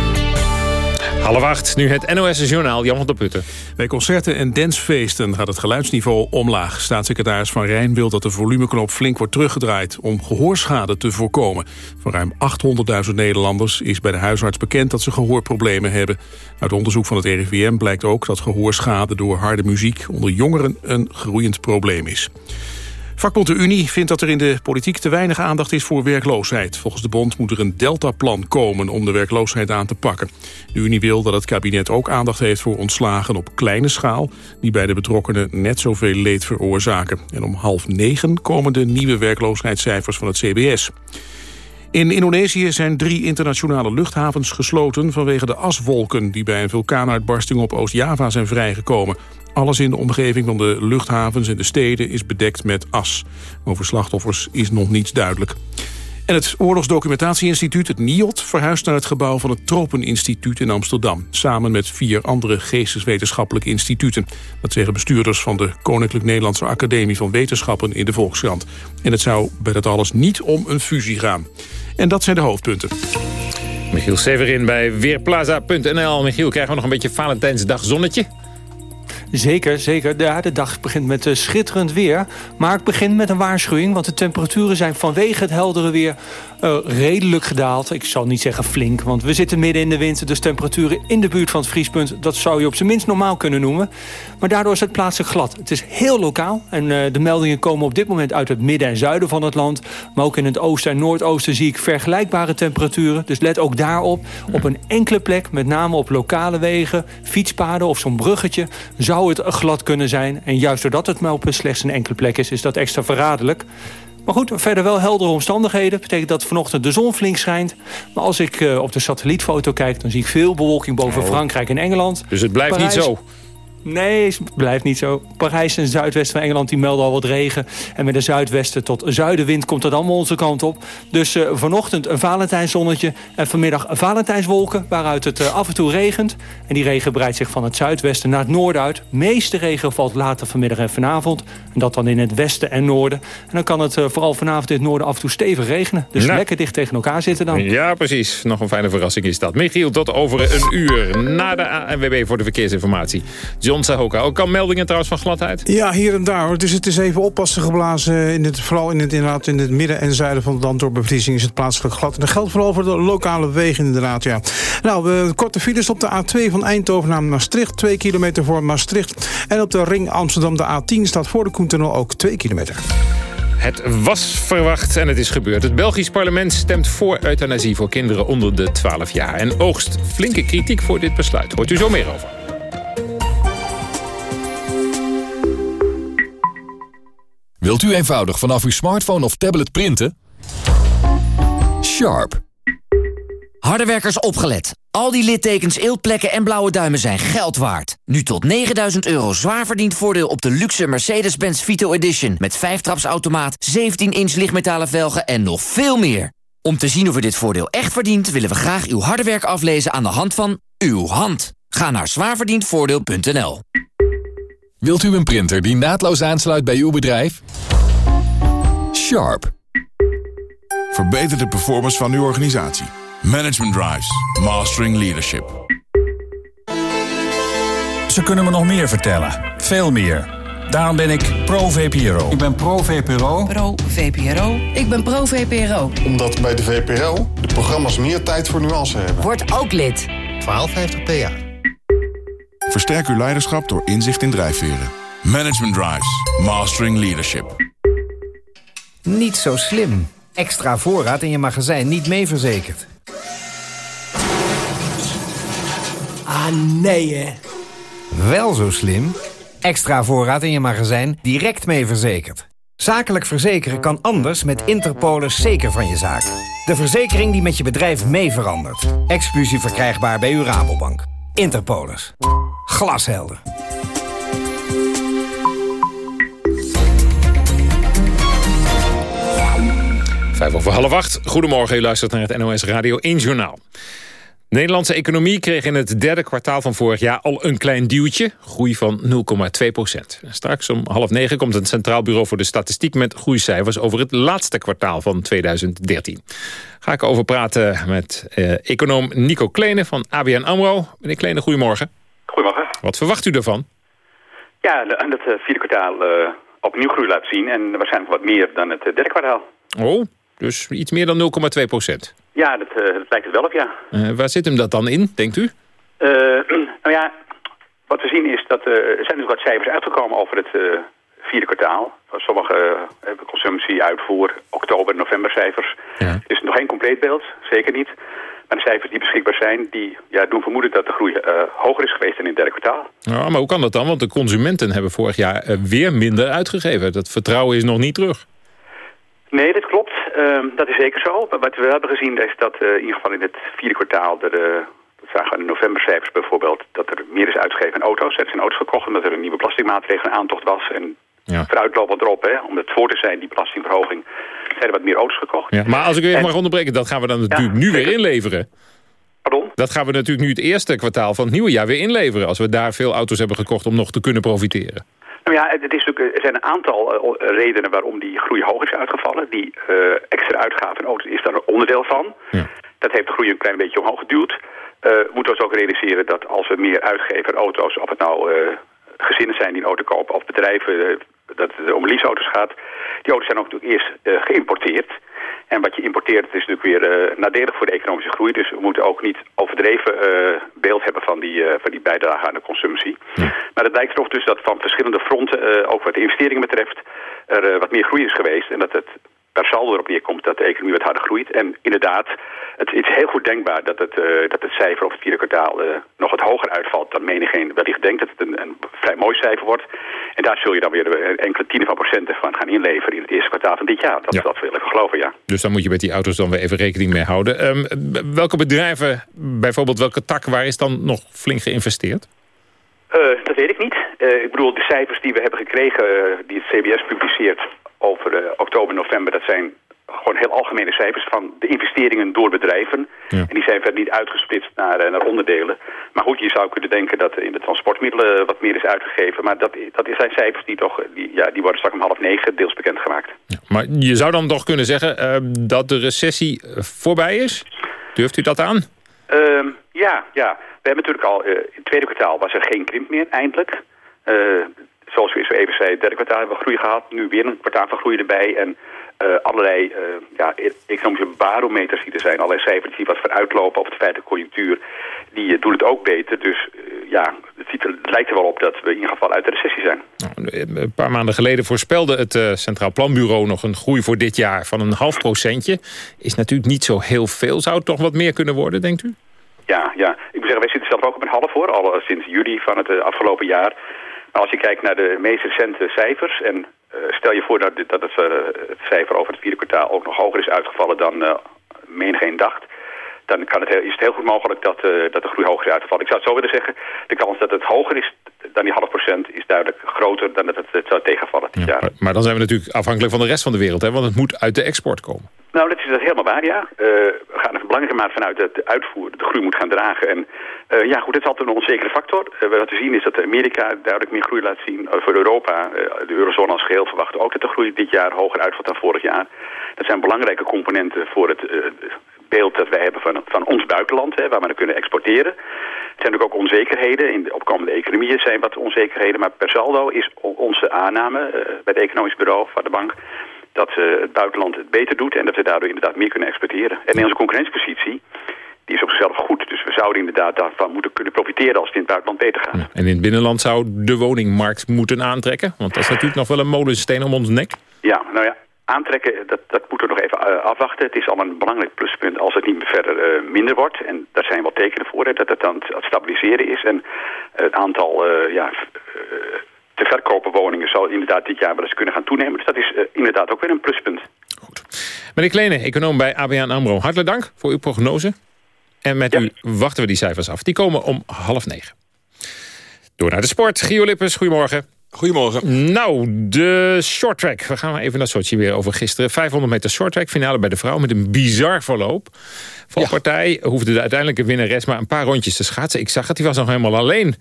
Half acht, nu het NOS Journaal, Jan van der Putten. Bij concerten en dancefeesten gaat het geluidsniveau omlaag. Staatssecretaris Van Rijn wil dat de volumeknop flink wordt teruggedraaid... om gehoorschade te voorkomen. Voor ruim 800.000 Nederlanders is bij de huisarts bekend... dat ze gehoorproblemen hebben. Uit onderzoek van het RIVM blijkt ook dat gehoorschade... door harde muziek onder jongeren een groeiend probleem is. Vakbond de Unie vindt dat er in de politiek te weinig aandacht is voor werkloosheid. Volgens de bond moet er een deltaplan komen om de werkloosheid aan te pakken. De Unie wil dat het kabinet ook aandacht heeft voor ontslagen op kleine schaal... die bij de betrokkenen net zoveel leed veroorzaken. En om half negen komen de nieuwe werkloosheidscijfers van het CBS. In Indonesië zijn drie internationale luchthavens gesloten vanwege de aswolken die bij een vulkaanuitbarsting op Oost-Java zijn vrijgekomen. Alles in de omgeving van de luchthavens en de steden is bedekt met as. Over slachtoffers is nog niets duidelijk. En het Oorlogsdocumentatieinstituut, het NIOT... verhuist naar het gebouw van het Tropeninstituut in Amsterdam... samen met vier andere geesteswetenschappelijke instituten. Dat zeggen bestuurders van de Koninklijk Nederlandse Academie van Wetenschappen in de Volkskrant. En het zou bij dat alles niet om een fusie gaan. En dat zijn de hoofdpunten. Michiel Severin bij Weerplaza.nl. Michiel, krijgen we nog een beetje Valentijnsdag zonnetje? Zeker, zeker. De dag begint met uh, schitterend weer. Maar ik begin met een waarschuwing. Want de temperaturen zijn vanwege het heldere weer uh, redelijk gedaald. Ik zal niet zeggen flink, want we zitten midden in de winter. Dus temperaturen in de buurt van het vriespunt... dat zou je op zijn minst normaal kunnen noemen. Maar daardoor is het plaatselijk glad. Het is heel lokaal. En uh, de meldingen komen op dit moment uit het midden en zuiden van het land. Maar ook in het oosten en noordoosten zie ik vergelijkbare temperaturen. Dus let ook daarop. Op een enkele plek, met name op lokale wegen... fietspaden of zo'n bruggetje... zou het glad kunnen zijn. En juist doordat het op slechts een enkele plek is... is dat extra verraderlijk. Maar goed, verder wel heldere omstandigheden. betekent dat vanochtend de zon flink schijnt. Maar als ik uh, op de satellietfoto kijk... dan zie ik veel bewolking boven oh. Frankrijk en Engeland. Dus het blijft Parijs, niet zo? Nee, het blijft niet zo. Parijs en het zuidwesten van Engeland die melden al wat regen. En met de zuidwesten tot zuidenwind komt het allemaal onze kant op. Dus uh, vanochtend een Valentijnszonnetje. En vanmiddag Valentijnswolken waaruit het uh, af en toe regent. En die regen breidt zich van het zuidwesten naar het noorden uit. De meeste regen valt later vanmiddag en vanavond. En dat dan in het westen en noorden. En dan kan het uh, vooral vanavond in het noorden af en toe stevig regenen. Dus nou. lekker dicht tegen elkaar zitten dan. Ja, precies. Nog een fijne verrassing is dat. Michiel, tot over een uur na de ANWB voor de verkeersinformatie. John Sahoka. Ook al meldingen trouwens van gladheid? Ja, hier en daar. Hoor. Dus het is even oppassen geblazen. In het, vooral in het, inderdaad, in het midden en zuiden van het land. Door bevriezing is het plaatselijk glad. En dat geldt vooral voor de lokale wegen inderdaad. Ja. Nou, we, korte files op de A2 van Eindhoven naar Maastricht. 2 kilometer voor Maastricht. En op de ring Amsterdam de A10 staat voor de Koentunnel ook 2 kilometer. Het was verwacht en het is gebeurd. Het Belgisch parlement stemt voor euthanasie voor kinderen onder de 12 jaar. En oogst flinke kritiek voor dit besluit. Hoort u zo meer over. Wilt u eenvoudig vanaf uw smartphone of tablet printen? Sharp. Hardewerkers opgelet. Al die littekens, eeltplekken en blauwe duimen zijn geld waard. Nu tot 9000 euro zwaar verdiend voordeel op de luxe Mercedes-Benz Vito Edition... met 5-trapsautomaat, 17-inch lichtmetalen velgen en nog veel meer. Om te zien of u dit voordeel echt verdient... willen we graag uw harde werk aflezen aan de hand van uw hand. Ga naar zwaarverdiendvoordeel.nl. Wilt u een printer die naadloos aansluit bij uw bedrijf? Sharp. Verbeter de performance van uw organisatie. Management Drives. Mastering Leadership. Ze kunnen me nog meer vertellen. Veel meer. Daarom ben ik pro-VPRO. Ik ben pro-VPRO. Pro-VPRO. Ik ben pro-VPRO. Omdat bij de VPRO de programma's meer tijd voor nuance hebben. Word ook lid. 1250 PA. Versterk uw leiderschap door inzicht in drijfveren. Management Drives. Mastering Leadership. Niet zo slim. Extra voorraad in je magazijn niet mee verzekerd. Ah, nee hè. Wel zo slim. Extra voorraad in je magazijn direct mee verzekerd. Zakelijk verzekeren kan anders met Interpolis zeker van je zaak. De verzekering die met je bedrijf mee verandert. Exclusief verkrijgbaar bij uw Rabobank. Interpolis. Glashelder. Vijf over half acht. Goedemorgen, u luistert naar het NOS Radio 1 Journaal. De Nederlandse economie kreeg in het derde kwartaal van vorig jaar al een klein duwtje. Groei van 0,2 procent. Straks om half negen komt het Centraal Bureau voor de Statistiek... met groeicijfers over het laatste kwartaal van 2013. Ga ik over praten met eh, econoom Nico Kleene van ABN AMRO. Meneer Kleene, goedemorgen. Goedemorgen. Wat verwacht u ervan? Ja, dat het vierde kwartaal eh, opnieuw groei laat zien. En waarschijnlijk wat meer dan het eh, derde kwartaal. Oh, dus iets meer dan 0,2 procent. Ja, dat, eh, dat lijkt het wel op, ja. Eh, waar zit hem dat dan in, denkt u? Eh, nou ja, wat we zien is dat er zijn natuurlijk wat cijfers uitgekomen over het vierde kwartaal. Sommige hebben consumptie, uitvoer, oktober, november cijfers. Het is nog geen compleet beeld, zeker niet. Maar de cijfers die beschikbaar zijn, die ja, doen vermoeden dat de groei hoger is geweest dan in het derde kwartaal. Nou, maar hoe kan dat dan? Want de consumenten hebben vorig jaar weer minder uitgegeven. Dat vertrouwen is nog niet terug. Nee, dat klopt. Ehm, dat is zeker zo. Maar wat we hebben gezien is dat eh, in ieder geval in het vierde kwartaal... Er, eh, dat zagen we in de novembercijfers bijvoorbeeld... dat er meer is uitgegeven aan auto's. Er zijn auto's gekocht omdat er een nieuwe belastingmaatregel in aantocht was. En vooruitlopend erop, hè, om het voor te zijn, die belastingverhoging... zijn er wat meer auto's gekocht. Ja, maar als ik u even En- mag onderbreken, dat gaan we dan natuurlijk nu weer inleveren. Pardon? Dat gaan we natuurlijk nu het eerste kwartaal van het nieuwe jaar weer inleveren... als we daar veel auto's hebben gekocht om nog te kunnen profiteren. Nou ja, het is natuurlijk, er zijn een aantal eh, redenen waarom die groei hoog is uitgevallen. Die eh, extra uitgaven in auto's is daar een onderdeel van. Dat heeft de groei een klein beetje omhoog geduwd. Eh we moeten ons ook realiseren dat als we meer uitgeven aan auto's... of het nou eh, gezinnen zijn die een auto kopen of bedrijven... dat het om leaseauto's gaat. Die auto's zijn ook natuurlijk eerst eh, geïmporteerd. En wat je importeert is natuurlijk weer eh, nadelig voor de economische groei. Dus we moeten ook niet overdreven eh, beeld hebben van die, van die bijdrage aan de consumptie. Maar het blijkt toch dus dat van verschillende fronten, ook wat de investeringen betreft, er wat meer groei is geweest. En dat het per saldo erop neerkomt dat de economie wat harder groeit. En inderdaad, het, is heel goed denkbaar dat het, eh, dat het cijfer op het vierde kwartaal eh, nog wat hoger uitvalt dan menigeen wellicht denkt. Dat het een, een vrij mooi cijfer wordt. En daar zul je dan weer enkele tienen van procenten van gaan inleveren in het eerste kwartaal van dit jaar. Dat, dat wil ik geloven, ja. Dus dan moet je met die auto's dan weer even rekening mee houden. Ehm, welke bedrijven, bijvoorbeeld welke tak, waar is dan nog flink geïnvesteerd? Eh, dat weet ik niet. Eh, ik bedoel, de cijfers die we hebben gekregen, die het CBS publiceert over eh, oktober, november, dat zijn gewoon heel algemene cijfers van de investeringen door bedrijven. En die zijn verder niet uitgesplitst naar, eh, naar onderdelen. Maar goed, je zou kunnen denken dat in de transportmiddelen wat meer is uitgegeven. Maar dat, dat zijn cijfers die toch, die, ja, die worden straks om half negen deels bekendgemaakt. Maar je zou dan toch kunnen zeggen dat de recessie eh, voorbij is? Durft u dat aan? Ehm, ja, ja. We hebben natuurlijk al, eh, in het tweede kwartaal was er geen krimp meer, eindelijk. Eh, zoals u zo even zei, derde kwartaal hebben we groei gehad. Nu weer een kwartaal van groei erbij. En eh, allerlei eh, ja, e- economische barometers die er zijn. Allerlei cijfers die wat vooruitlopen op het feitelijke conjunctuur. Die eh, doen het ook beter. Dus ja, het, ziet er, het lijkt er wel op dat we in ieder geval uit de recessie zijn. Een paar maanden geleden voorspelde het Centraal Planbureau nog een groei voor dit jaar van een half procentje. Is natuurlijk niet zo heel veel. Zou het toch wat meer kunnen worden, denkt u? Ja, ja. Ik moet zeggen, wij zitten zelf ook op een half voor, al sinds juli van het afgelopen jaar. Maar als je kijkt naar de meest recente cijfers en eh, stel je voor dat, dat het, eh, het cijfer over het vierde kwartaal ook nog hoger is uitgevallen dan uh, menigeen dacht, dan kan het, heel- is het heel goed mogelijk dat, eh, dat de groei hoger is uitgevallen. Ik zou het zo willen zeggen, de kans dat het hoger is dan die half procent is duidelijk groter dan dat het, het zou tegenvallen dit jaar. Maar dan zijn we natuurlijk afhankelijk van de rest van de wereld. Hè? Want het moet uit de export komen. Nou, dat is dat helemaal waar, ja. Eh, we gaan er belangrijke mate vanuit dat de uitvoer de groei moet gaan dragen. En eh, ja, goed, dat is altijd een onzekere factor. Eh, wat we zien is dat Amerika duidelijk meer groei laat zien. Voor Europa, de eurozone als geheel, verwachten ook dat de groei dit jaar hoger uitvalt dan vorig jaar. Dat zijn belangrijke componenten voor het beeld dat wij hebben van, van ons buitenland, hè, waar we naar kunnen exporteren. Er zijn natuurlijk ook onzekerheden. In de opkomende economieën zijn wat onzekerheden. Maar per saldo is onze aanname bij het economisch bureau van de bank dat eh, het buitenland het beter doet en dat we daardoor inderdaad meer kunnen exporteren. En onze concurrentiepositie, die is op zichzelf goed. Dus we zouden inderdaad daarvan moeten kunnen profiteren als het in het buitenland beter gaat. En in het binnenland zou de woningmarkt moeten aantrekken. Want dat is natuurlijk nog wel een molensteen om ons nek. Ja, nou ja, aantrekken, dat, dat moeten we nog even eh, afwachten. Het is al een belangrijk pluspunt als het niet verder eh, minder wordt. En daar zijn wel tekenen voor, hè, dat het aan het, stabiliseren is. En het aantal ja, te verkopen woningen zal inderdaad dit jaar wel eens kunnen gaan toenemen. Dus dat is eh, inderdaad ook weer een pluspunt. Meneer Kleene, econoom bij ABN AMRO. Hartelijk dank voor uw prognose. En met u wachten we die cijfers af. Die komen om half negen. Door naar de sport. Gio Lippers, goedemorgen. Goedemorgen. Nou, de shorttrack. We gaan even naar Sochi weer over gisteren. 500 meter shorttrack, finale bij de vrouw met een bizar verloop. Valpartij ja. hoefde de uiteindelijke winnares maar een paar rondjes te schaatsen. Ik zag het, die was nog helemaal alleen.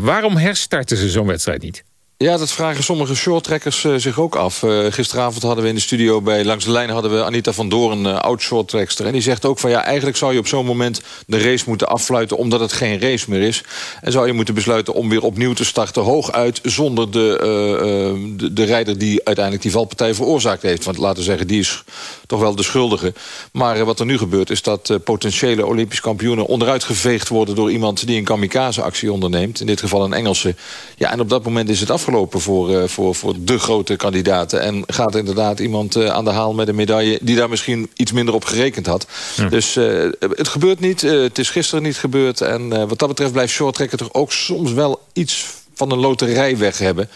Waarom herstarten ze zo'n wedstrijd niet? Ja, dat vragen sommige shorttrekkers uh, zich ook af. Uh, gisteravond hadden we in de studio bij Langs de Lijn... hadden we Anita van Doorn, uh, oud shorttrekster. En die zegt ook van ja, eigenlijk zou je op zo'n moment... de race moeten affluiten omdat het geen race meer is. En zou je moeten besluiten om weer opnieuw te starten... hooguit zonder de, de, de rijder die uiteindelijk die valpartij veroorzaakt heeft. Want laten we zeggen, die is toch wel de schuldige. Maar wat er nu gebeurt is dat potentiële Olympisch kampioenen... onderuit geveegd worden door iemand die een kamikaze-actie onderneemt. In dit geval een Engelse. Ja, en op dat moment is het afgelopen afgelopen voor, uh, voor, voor de grote kandidaten. En gaat inderdaad iemand uh, aan de haal met een medaille... die daar misschien iets minder op gerekend had. Ja. Dus uh, het gebeurt niet. het is gisteren niet gebeurd. En wat dat betreft blijft shorttrekken toch ook soms wel iets van een loterij weg hebben.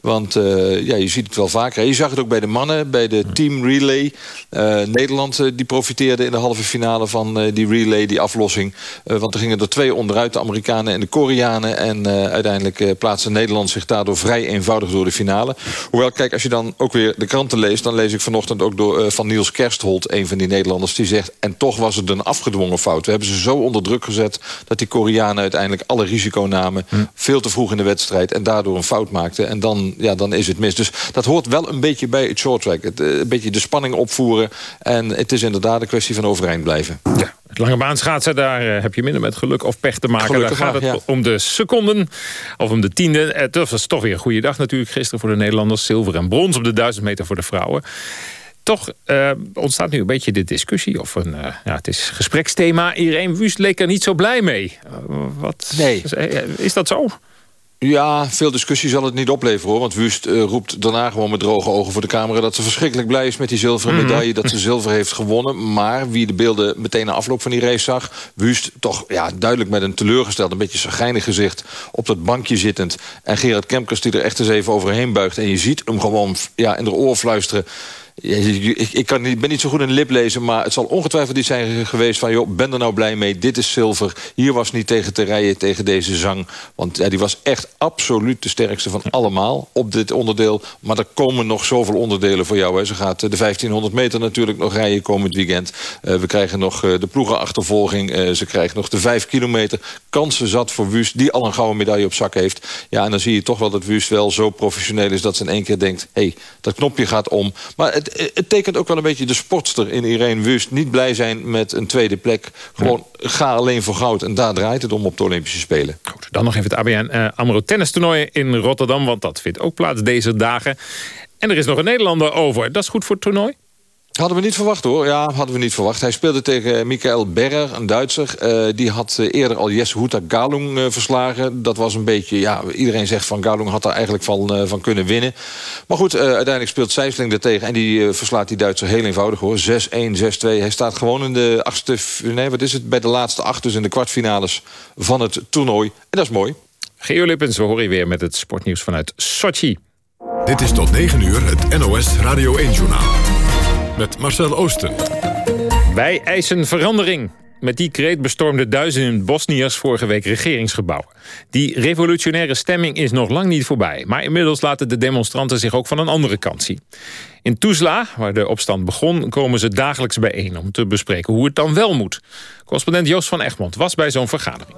Want uh, ja, je ziet het wel vaker. Je zag het ook bij de mannen, bij de team relay. Uh, Nederland uh, die profiteerde in de halve finale van die relay, die aflossing. want er gingen er twee onderuit, de Amerikanen en de Koreanen. En uiteindelijk plaatste Nederland zich daardoor vrij eenvoudig door de finale. Hoewel, kijk, als je dan ook weer de kranten leest... dan lees ik vanochtend ook door, van Niels Kerstholt, een van die Nederlanders... die zegt, en toch was het een afgedwongen fout. We hebben ze zo onder druk gezet dat die Koreanen uiteindelijk alle risico namen. Hm. Veel te vroeg in de wedstrijd en daardoor een fout maakten. En dan ja, dan is het mis. Dus dat hoort wel een beetje bij het shorttrack. Het, een beetje de spanning opvoeren. En het is inderdaad een kwestie van overeind blijven. Ja. Het lange baanschaatsen, daar uh, heb je minder met geluk of pech te maken. Gelukkig daar gaat het ja. om de seconden of om de tiende. Het was toch weer een goede dag natuurlijk gisteren voor de Nederlanders. Zilver en brons op de 1000 meter voor de vrouwen. Toch uh, ontstaat nu een beetje de discussie. Of een, uh, ja, het is gespreksthema. Irene Wust leek er niet zo blij mee. wat, nee. Is dat zo? Ja, veel discussie zal het niet opleveren hoor. Want Wust uh, roept daarna gewoon met droge ogen voor de camera... dat ze verschrikkelijk blij is met die zilveren mm -hmm. medaille... dat ze zilver heeft gewonnen. Maar wie de beelden meteen na afloop van die race zag... Wust toch ja, duidelijk met een teleurgesteld, een beetje zagrijnig gezicht... op dat bankje zittend. En Gerard Kemkers die er echt eens even overheen buigt. En je ziet hem gewoon ja, in de oor fluisteren... Ik, ik kan niet, ben niet zo goed in lip lezen, maar het zal ongetwijfeld iets zijn geweest van... joh, ben er nou blij mee, dit is zilver. Hier was niet tegen te rijden, tegen deze zang. Want ja, die was echt absoluut de sterkste van allemaal op dit onderdeel. Maar er komen nog zoveel onderdelen voor jou. Hè. Ze gaat de 1500 meter natuurlijk nog rijden komend weekend. Uh, we krijgen nog uh, de ploegenachtervolging. Uh, ze krijgen nog de 5 kilometer. Kansen zat voor Wust, die al een gouden medaille op zak heeft. Ja, en dan zie je toch wel dat Wust wel zo professioneel is... dat ze in één keer denkt, hé, hey, dat knopje gaat om. Maar het, het tekent ook wel een beetje de sportster in Irene Wust. Niet blij zijn met een tweede plek. Gewoon ga alleen voor goud. En daar draait het om op de Olympische Spelen. Goed, dan nog even het ABN uh, AMRO tennis toernooi in Rotterdam. Want dat vindt ook plaats deze dagen. En er is nog een Nederlander over. Dat is goed voor het toernooi? Hadden we niet verwacht hoor. Ja, hadden we niet verwacht. Hij speelde tegen Michael Berrer, een Duitser. Uh, die had uh, eerder al Jesse Huta Galung uh, verslagen. Dat was een beetje, ja, iedereen zegt van Galung had daar eigenlijk van, van kunnen winnen. Maar goed, uiteindelijk speelt Sijsling er tegen. En die verslaat die Duitser heel eenvoudig hoor. 6-1, 6-2. Hij staat gewoon in de achtste, nee wat is het, bij de laatste acht. Dus in de kwartfinales van het toernooi. En dat is mooi. Geo Lippens, we horen je weer met het sportnieuws vanuit Sochi. Dit is tot 9 uur het NOS Radio 1-journaal met Marcel Oosten. Wij eisen verandering. Met die kreet bestormden duizenden Bosniërs vorige week regeringsgebouwen. Die revolutionaire stemming is nog lang niet voorbij. Maar inmiddels laten de demonstranten zich ook van een andere kant zien. In Tuzla, waar de opstand begon, komen ze dagelijks bijeen... om te bespreken hoe het dan wel moet. Correspondent Joost van Egmond was bij zo'n vergadering.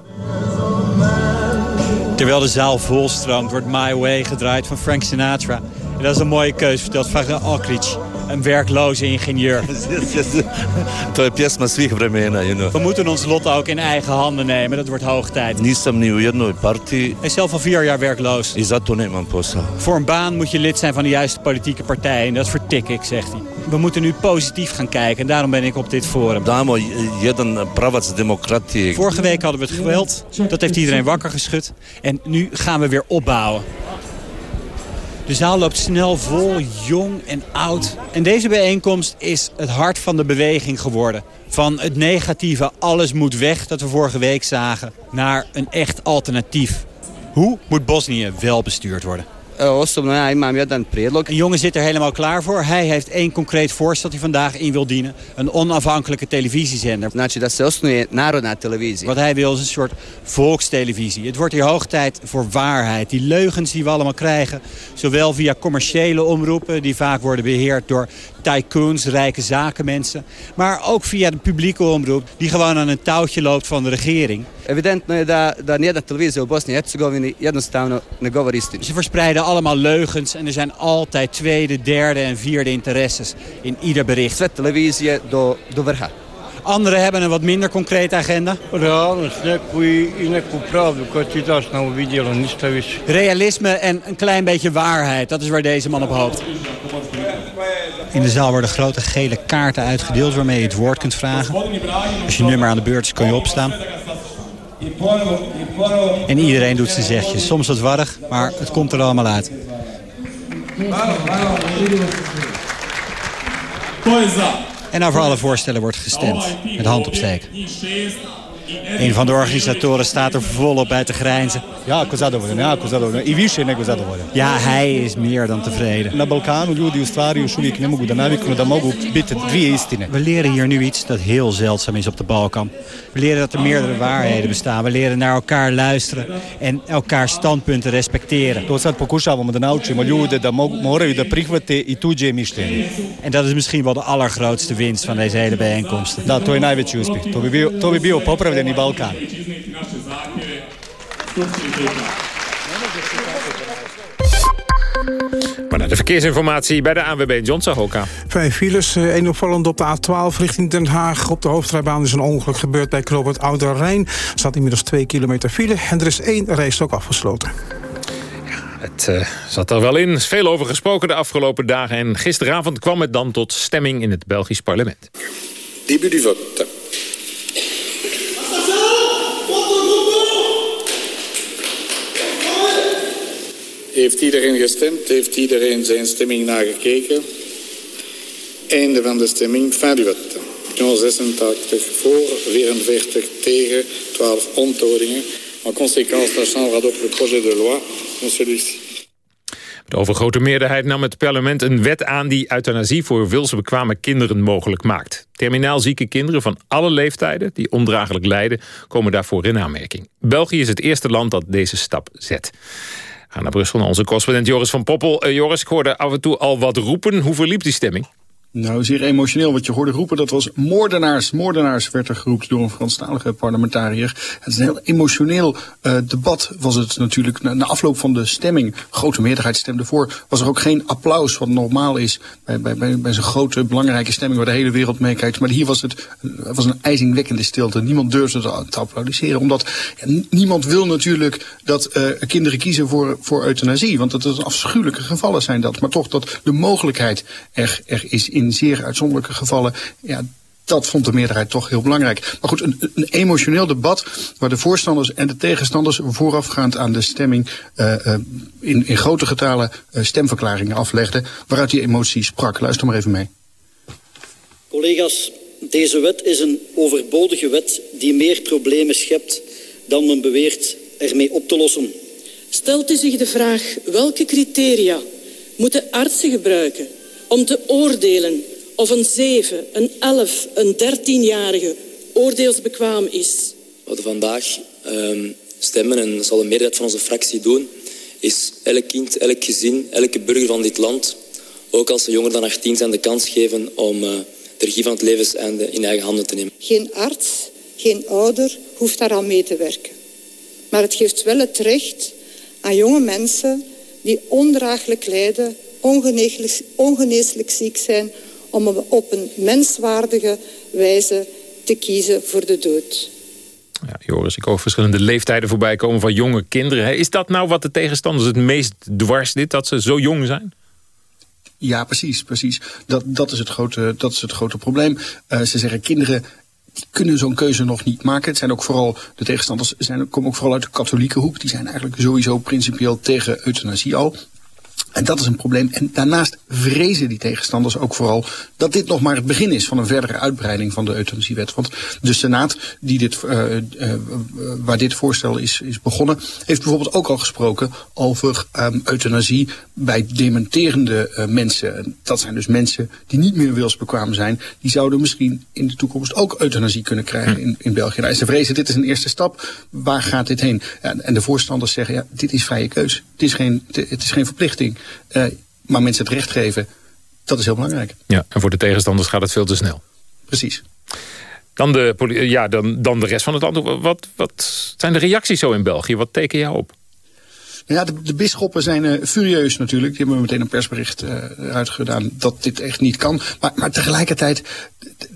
Terwijl de zaal volstroomt, wordt My Way gedraaid van Frank Sinatra. En dat is een mooie keuze, vertelt Vagra Alkridge een werkloze ingenieur. Know. We moeten ons lot ook in eigen handen nemen. Dat wordt hoog tijd. Hij is zelf al vier jaar werkloos. I zato nemam posao. Voor een baan moet je lid zijn van de juiste politieke partij. En dat vertik ik, zegt hij. We moeten nu positief gaan kijken. En daarom ben ik op dit forum. Vorige week hadden we het geweld. Dat heeft iedereen wakker geschud. En nu gaan we weer opbouwen. De zaal loopt snel vol, jong en oud. En deze bijeenkomst is het hart van de beweging geworden. Van het negatieve, alles moet weg, dat we vorige week zagen... naar een echt alternatief. Hoe moet Bosnië wel bestuurd worden? Osobno ja imam jedan prijedlog. Een jongen zit er helemaal klaar voor. Hij heeft één concreet voorstel dat hij vandaag in wil dienen. Een onafhankelijke televisiezender. Znači da se osnuje narodna televizija. Wat hij wil is een soort volkstelevisie. Het wordt hier hoog tijd voor waarheid. Die leugens die we allemaal krijgen. Zowel via commerciële omroepen die vaak worden beheerd door tycoons, rijke zakenmensen. Maar ook via de publieke omroep die gewoon aan een touwtje loopt van de regering. Evidentno je da, da nijedna televizija u Bosni i Hercegovini jednostavno ne govori istinu. Ze verspreiden allemaal leugens en er zijn altijd tweede, derde en vierde interesses in ieder bericht. Sve televizije do, do vrha. Anderen hebben een wat minder concrete agenda. Realisme en een klein beetje waarheid, dat is waar deze man op hoopt. In de zaal worden grote gele kaarten uitgedeeld waarmee je het woord kunt vragen. Als je nummer aan de beurt is, kun je opstaan. En iedereen doet zijn zegje. Soms wat warrig, maar het komt er allemaal uit. En over alle voorstellen wordt gestemd. Met hand opsteken. Een van de organisatoren staat er volop bij te grijnzen. Jako zadovoljan, jako zadovoljan. I više nego zadovoljan. Ja, hij is meer dan tevreden. Na Balkanu ljudi u stvari još uvijek ne mogu da naviknu da mogu biti dvije istine. We leren hier nu iets dat heel zeldzaam is op de Balkan. We leren dat er meerdere waarheden bestaan. We leren naar elkaar luisteren en elkaar standpunten respecteren. To sad pokušavamo da naučimo ljude da moraju da prihvate i tuđe mišljenje. En dat is misschien wel de allergrootste winst van deze hele bijeenkomst. Da, to je najveći uspjeh. To bi bio, to bi bio Balkan. Maar naar de verkeersinformatie bij de ANWB John Sahoka. Vijf files, eh, één opvallend op de A12 richting Den Haag. Op de hoofdrijbaan is een ongeluk gebeurd bij Knoopert Oude Rijn. Er staat inmiddels twee kilometer file en er is één rijstok afgesloten. Het uh, zat er wel in. Er is veel over gesproken de afgelopen dagen. En gisteravond kwam het dan tot stemming in het Belgisch parlement. Début du vote. Heeft iedereen gestemd? Heeft iedereen zijn stemming nagekeken? Einde van de stemming. Fin du vote. 86 voor, 44 tegen, 12 onthoudingen. En conséquence, la Chambre adopte le projet de loi celui-ci. De overgrote meerderheid nam het parlement een wet aan... die euthanasie voor wilsbekwame kinderen mogelijk maakt. Terminaal zieke kinderen van alle leeftijden... die ondraaglijk lijden, komen daarvoor in aanmerking. België is het eerste land dat deze stap zet. Gaan naar Brussel naar onze correspondent Joris van Poppel. Uh, Joris, ik hoorde af en toe al wat roepen. Hoe verliep die stemming? Nou, zeer emotioneel wat je hoorde roepen. Dat was moordenaars. Moordenaars werd er geroepen door een Franstalige parlementariër. Het is een heel emotioneel uh, debat was het natuurlijk. Na, afloop van de stemming, grote meerderheid stemde voor... was er ook geen applaus wat normaal is bij, bij, bij, bij zo'n grote belangrijke stemming... waar de hele wereld meekijkt. Maar hier was het was een ijzingwekkende stilte. Niemand durfde te, te applaudisseren. Omdat niemand wil natuurlijk dat uh, kinderen kiezen voor, voor euthanasie. Want dat is afschuwelijke gevallen zijn dat. Maar toch dat de mogelijkheid er, er is in in zeer uitzonderlijke gevallen... Ja, dat vond de meerderheid toch heel belangrijk. Maar goed, een, een, emotioneel debat waar de voorstanders en de tegenstanders voorafgaand aan de stemming uh, uh, in, in grote getalen uh, stemverklaringen aflegden waaruit die emotie sprak. Luister maar even mee. Collega's, deze wet is een overbodige wet die meer problemen schept dan men beweert ermee op te lossen. Stelt u zich de vraag welke criteria moeten artsen gebruiken om te oordelen of een 7, een 11, een 13-jarige oordeelsbekwaam is. Wat we vandaag uh, stemmen, en dat zal de meerderheid van onze fractie doen, is elk kind, elk gezin, elke burger van dit land, ook als ze jonger dan 18 zijn, de kans geven om uh, de regie van het levenseinde in eigen handen te nemen. Geen arts, geen ouder hoeft daaraan mee te werken. Maar het geeft wel het recht aan jonge mensen die ondraaglijk lijden ongeneeslijk, ongeneeslijk ziek zijn... om op een menswaardige wijze te kiezen voor de dood. Ja, Joris, ik hoor verschillende leeftijden voorbij komen van jonge kinderen. Is dat nou wat de tegenstanders het meest dwars dit, dat ze zo jong zijn? Ja, precies, precies. Dat, dat, is, het grote, dat is het grote probleem. Uh, ze zeggen kinderen die kunnen zo'n keuze nog niet maken. Het zijn ook vooral, de tegenstanders zijn, komen ook vooral uit de katholieke hoek. Die zijn eigenlijk sowieso principieel tegen euthanasie al. En dat is een probleem. En daarnaast vrezen die tegenstanders ook vooral dat dit nog maar het begin is van een verdere uitbreiding van de euthanasiewet. Want de Senaat, die dit, uh, uh, waar dit voorstel is, is begonnen, heeft bijvoorbeeld ook al gesproken over um, euthanasie bij dementerende uh, mensen. Dat zijn dus mensen die niet meer wilsbekwaam zijn. Die zouden misschien in de toekomst ook euthanasie kunnen krijgen in, in België. Nou, en ze vrezen, dit is een eerste stap. Waar gaat dit heen? Ja, en de voorstanders zeggen, ja, dit is vrije keus. Het is geen, het is geen verplichting. Uh, maar mensen het recht geven, dat is heel belangrijk. Ja, en voor de tegenstanders gaat het veel te snel. Precies. Dan de, ja, dan, dan de rest van het land. Wat, wat zijn de reacties zo in België? Wat teken jou op? Ja, de, de bisschoppen zijn uh, furieus natuurlijk. Die hebben meteen een persbericht uh, uitgedaan dat dit echt niet kan. Maar, maar tegelijkertijd,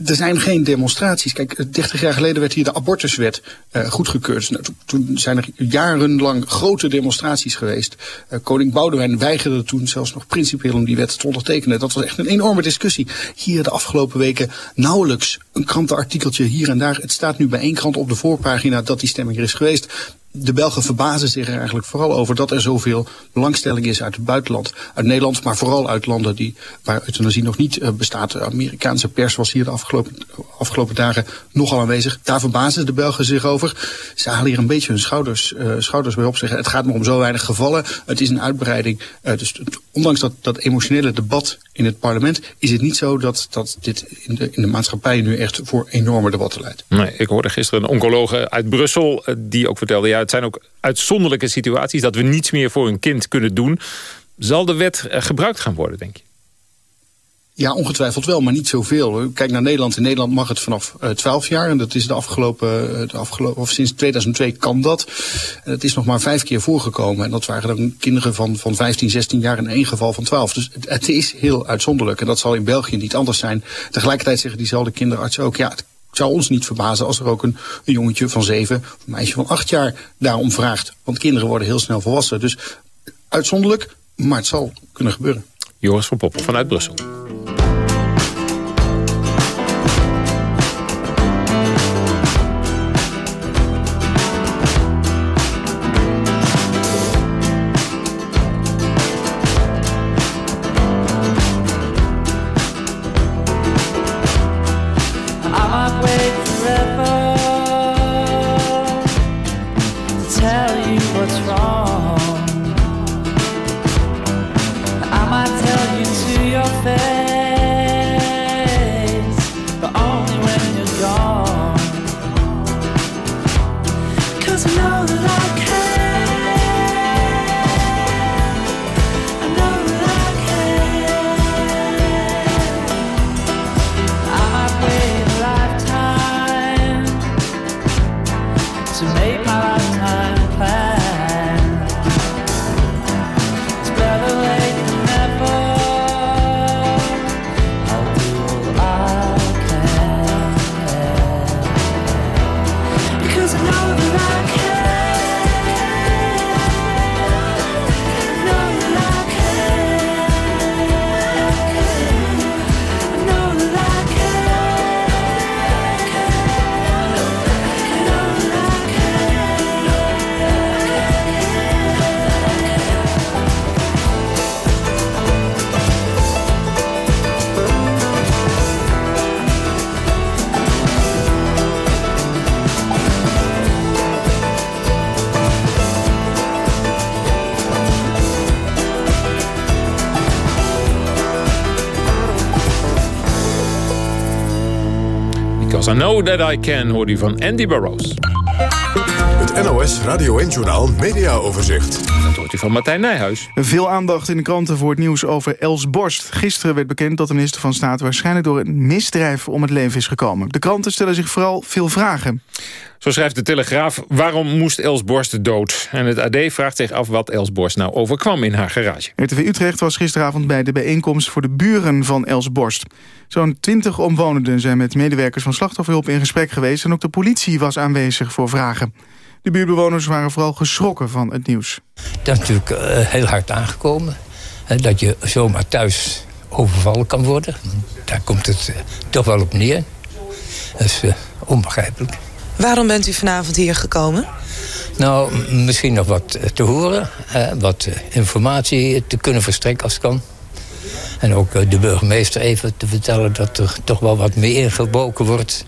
er zijn geen demonstraties. Kijk, 30 jaar geleden werd hier de abortuswet goedgekeurd. Nou, toen zijn er jarenlang grote demonstraties geweest. Koning Boudewijn weigerde toen zelfs nog principieel om die wet te ondertekenen. Dat was echt een enorme discussie. Hier de afgelopen weken nauwelijks een krantenartikeltje hier en daar. Het staat nu bij één krant op de voorpagina dat die stemming er is geweest de Belgen verbazen zich er eigenlijk vooral over dat er zoveel belangstelling is uit het buitenland. Uit Nederland, maar vooral uit landen die, waar euthanasie nog niet uh, bestaat. De Amerikaanse pers was hier de afgelopen, afgelopen dagen nogal aanwezig. Daar verbazen de Belgen zich over. Ze halen hier een beetje hun schouders, uh, schouders bij op. Zeggen, het gaat maar om zo weinig gevallen. Het is een uitbreiding. Uh, dus ondanks dat, dat emotionele debat in het parlement... is het niet zo dat, dat dit in de, in de maatschappij nu echt voor enorme debatten leidt. Nee, ik hoorde gisteren een oncoloog uit Brussel... die ook vertelde, ja, het zijn ook uitzonderlijke situaties... dat we niets meer voor een kind kunnen doen. Zal de wet gebruikt gaan worden, denk je? Ja, ongetwijfeld wel, maar niet zoveel. Kijk naar Nederland. In Nederland mag het vanaf uh, 12 jaar. En dat is de afgelopen, de afgelopen, of sinds 2002 kan dat. En het is nog maar vijf keer voorgekomen. En dat waren dan kinderen van, van 15, 16 jaar in één geval van 12. Dus het, is heel uitzonderlijk. En dat zal in België niet anders zijn. Tegelijkertijd zeggen diezelfde kinderartsen ook, ja, het zou ons niet verbazen als er ook een, een jongetje van zeven of een meisje van acht jaar daarom vraagt. Want kinderen worden heel snel volwassen. Dus uitzonderlijk, maar het zal kunnen gebeuren. Joris van Poppel vanuit Brussel. That I Can, hoort u van Andy Burroughs. Het NOS Radio 1-journaal Mediaoverzicht. Dat hoort u van Martijn Nijhuis. Veel aandacht in de kranten voor het nieuws over Els Borst. Gisteren werd bekend dat de minister van Staat... waarschijnlijk door een misdrijf om het leven is gekomen. De kranten stellen zich vooral veel vragen. Zo schrijft de Telegraaf, waarom moest Els Borst dood? En het AD vraagt zich af wat Els Borst nou overkwam in haar garage. RTV Utrecht was gisteravond bij de bijeenkomst voor de buren van Els Borst. Zo'n twintig omwonenden zijn met medewerkers van slachtofferhulp in gesprek geweest... en ook de politie was aanwezig voor vragen. De buurtbewoners waren vooral geschrokken van het nieuws. Dat is natuurlijk uh, heel hard aangekomen. Uh, dat je zomaar thuis overvallen kan worden. Daar komt het uh, toch wel op neer. Dat is onbegrijpelijk. Waarom bent u vanavond hier gekomen? Nou, misschien nog wat te horen. wat informatie te kunnen verstrekken als het kan. En ook de burgemeester even te vertellen dat er toch wel wat meer geboken wordt...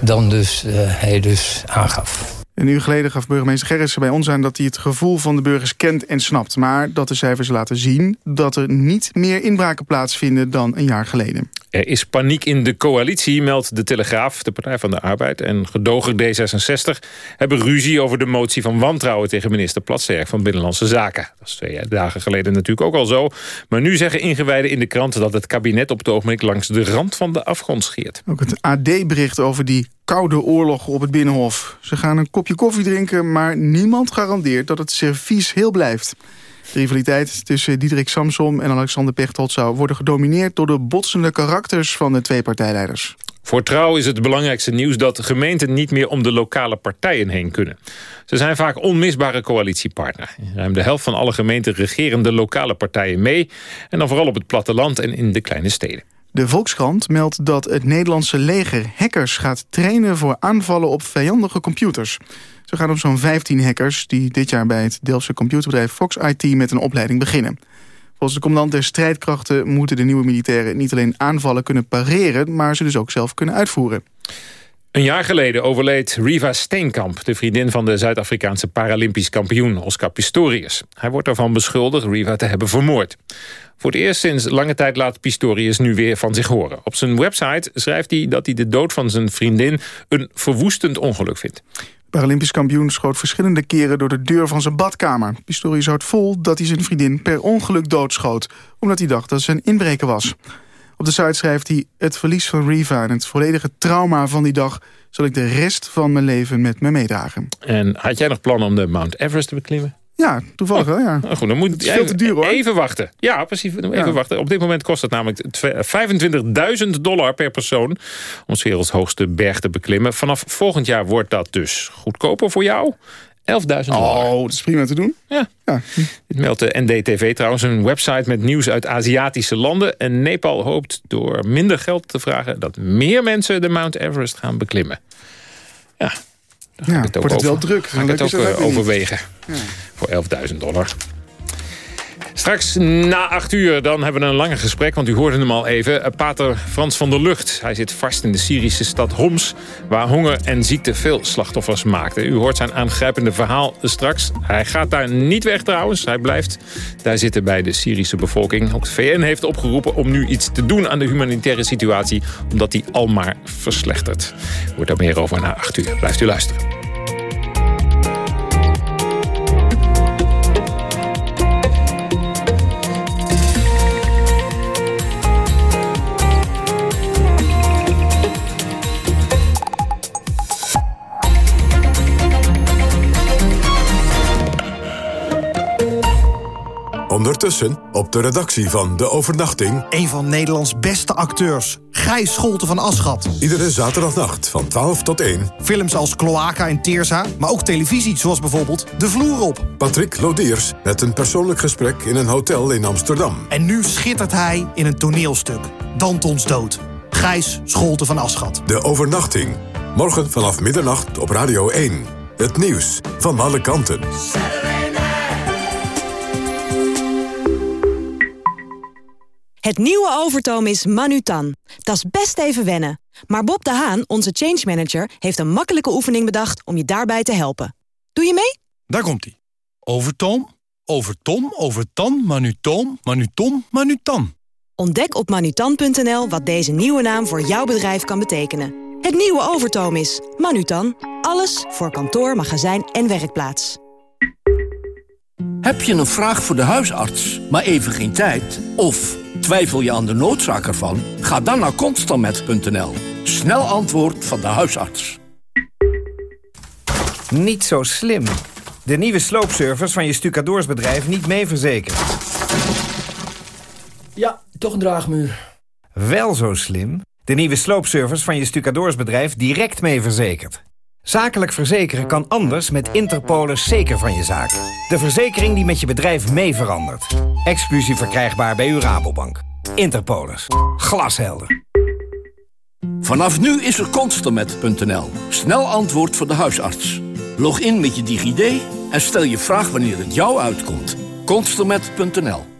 dan dus, hij dus aangaf. Een uur geleden gaf burgemeester Gerritsen bij ons aan... dat hij het gevoel van de burgers kent en snapt. Maar dat de cijfers laten zien dat er niet meer inbraken plaatsvinden dan een jaar geleden. Er is paniek in de coalitie, meldt de Telegraaf, de Partij van de Arbeid... en gedoger D66 hebben ruzie over de motie van wantrouwen... tegen minister Platsterk van Binnenlandse Zaken. Dat is twee dagen geleden natuurlijk ook al zo. Maar nu zeggen ingewijden in de kranten dat het kabinet op het ogenblik... langs de rand van de afgrond scheert. Ook het AD bericht over die koude oorlog op het Binnenhof. Ze gaan een kopje koffie drinken, maar niemand garandeert dat het servies heel blijft. De rivaliteit tussen Diederik Samsom en Alexander Pechtold... zou worden gedomineerd door de botsende karakters van de twee partijleiders. Voor Trouw is het belangrijkste nieuws dat gemeenten niet meer om de lokale partijen heen kunnen. Ze zijn vaak onmisbare coalitiepartner. ruim de helft van alle gemeenten regeren de lokale partijen mee... en dan vooral op het platteland en in de kleine steden. De Volkskrant meldt dat het Nederlandse leger hackers gaat trainen... voor aanvallen op vijandige computers. Zo gaat om zo'n 15 hackers die dit jaar bij het Delftse computerbedrijf Fox IT met een opleiding beginnen. Volgens de commandant der strijdkrachten moeten de nieuwe militairen niet alleen aanvallen kunnen pareren, maar ze dus ook zelf kunnen uitvoeren. Een jaar geleden overleed Riva Steenkamp... de vriendin van de Zuid-Afrikaanse Paralympisch kampioen Oscar Pistorius. Hij wordt ervan beschuldigd Riva te hebben vermoord. Voor het eerst sinds lange tijd laat Pistorius nu weer van zich horen. Op zijn website schrijft hij dat hij de dood van zijn vriendin... een verwoestend ongeluk vindt. Paralympisch kampioen schoot verschillende keren door de deur van zijn badkamer. Pistorius houdt vol dat hij zijn vriendin per ongeluk doodschoot... omdat hij dacht dat ze een inbreker was. Op de site schrijft hij... het verlies van Riva en het volledige trauma van die dag... zal ik de rest van mijn leven met me meedragen. En had jij nog plannen om de Mount Everest te beklimmen? Ja, toevallig wel, ja. Nou goed, dan moet het veel te duur, hoor. Even wachten. Ja, precies. Even wachten. Op dit moment kost het namelijk 25.000 dollar per persoon... om werelds hoogste berg te beklimmen. Vanaf volgend jaar wordt dat dus goedkoper voor jou. 11.000 dollar. Oh, dat is prima te doen. Ja. ja. Dit meldt de NDTV trouwens, een website met nieuws uit Aziatische landen. En Nepal hoopt door minder geld te vragen... dat meer mensen de Mount Everest gaan beklimmen. Ja, dan ja, het wordt het wel druk. Ga ik het ook eh, overwegen. Ja. Voor 11.000 dollar. Straks na acht uur dan hebben we een langer gesprek, want u hoorde hem al even. Eh, Pater Frans van der Lucht. Hij zit vast in de Syrische stad Homs... waar honger en ziekte veel slachtoffers maakten. U hoort zijn aangrijpende verhaal straks. Hij gaat daar niet weg trouwens. Hij blijft daar zitten bij de Syrische bevolking. Ook de VN heeft opgeroepen om nu iets te doen aan de humanitaire situatie... omdat die al maar verslechtert. Er wordt daar meer over na acht uur. Blijft u luisteren. Ondertussen op de redactie van De Overnachting... Een van Nederlands beste acteurs, Gijs Scholte van Aschat. Iedere zaterdagnacht van 12 tot 1. Films als Cloaca en Teersa, maar ook televisie zoals bijvoorbeeld De Vloer op. Patrick Lodiers met een persoonlijk gesprek in een hotel in Amsterdam. En nu schittert hij in een toneelstuk. Dantons dood. Gijs Scholte van Aschat. De Overnachting. Morgen vanaf middernacht op Radio 1. Het nieuws van alle kanten. Het nieuwe Overtoom is Manutan. Dat is best even wennen. Maar Bob de Haan, onze change manager, heeft een makkelijke oefening bedacht om je daarbij te helpen. Doe je mee? Daar komt hij. Overtoom, overtom, overtan, manutoom, manutom, manutan. Ontdek op manutan.nl wat deze nieuwe naam voor jouw bedrijf kan betekenen. Het nieuwe Overtoom is Manutan. Alles voor kantoor, magazijn en werkplaats. Heb je een vraag voor de huisarts, maar even geen tijd? Of twijfel je aan de noodzaak ervan? Ga dan naar constantmet.nl. Snel antwoord van de huisarts. Niet zo slim. De nieuwe sloopservice van je stucadoorsbedrijf niet mee verzekerd. Ja, toch een draagmuur. Wel zo slim. De nieuwe sloopservice van je stucadoorsbedrijf direct mee verzekerd. Zakelijk verzekeren kan anders met Interpolis zeker van je zaak. De verzekering die met je bedrijf mee verandert. Exclusief verkrijgbaar bij uw Rabobank. Interpolis. Glashelder. Vanaf nu is er Constermet.nl. Snel antwoord voor de huisarts. Log in met je DigiD en stel je vraag wanneer het jou uitkomt. Constelmet.nl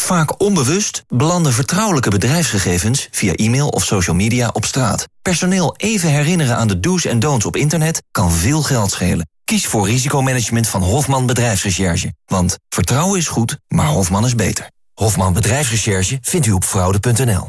Vaak onbewust belanden vertrouwelijke bedrijfsgegevens via e-mail of social media op straat. Personeel even herinneren aan de do's en don'ts op internet kan veel geld schelen. Kies voor risicomanagement van Hofman Bedrijfsrecherche. Want vertrouwen is goed, maar Hofman is beter. Hofman Bedrijfsrecherche vindt u op fraude.nl.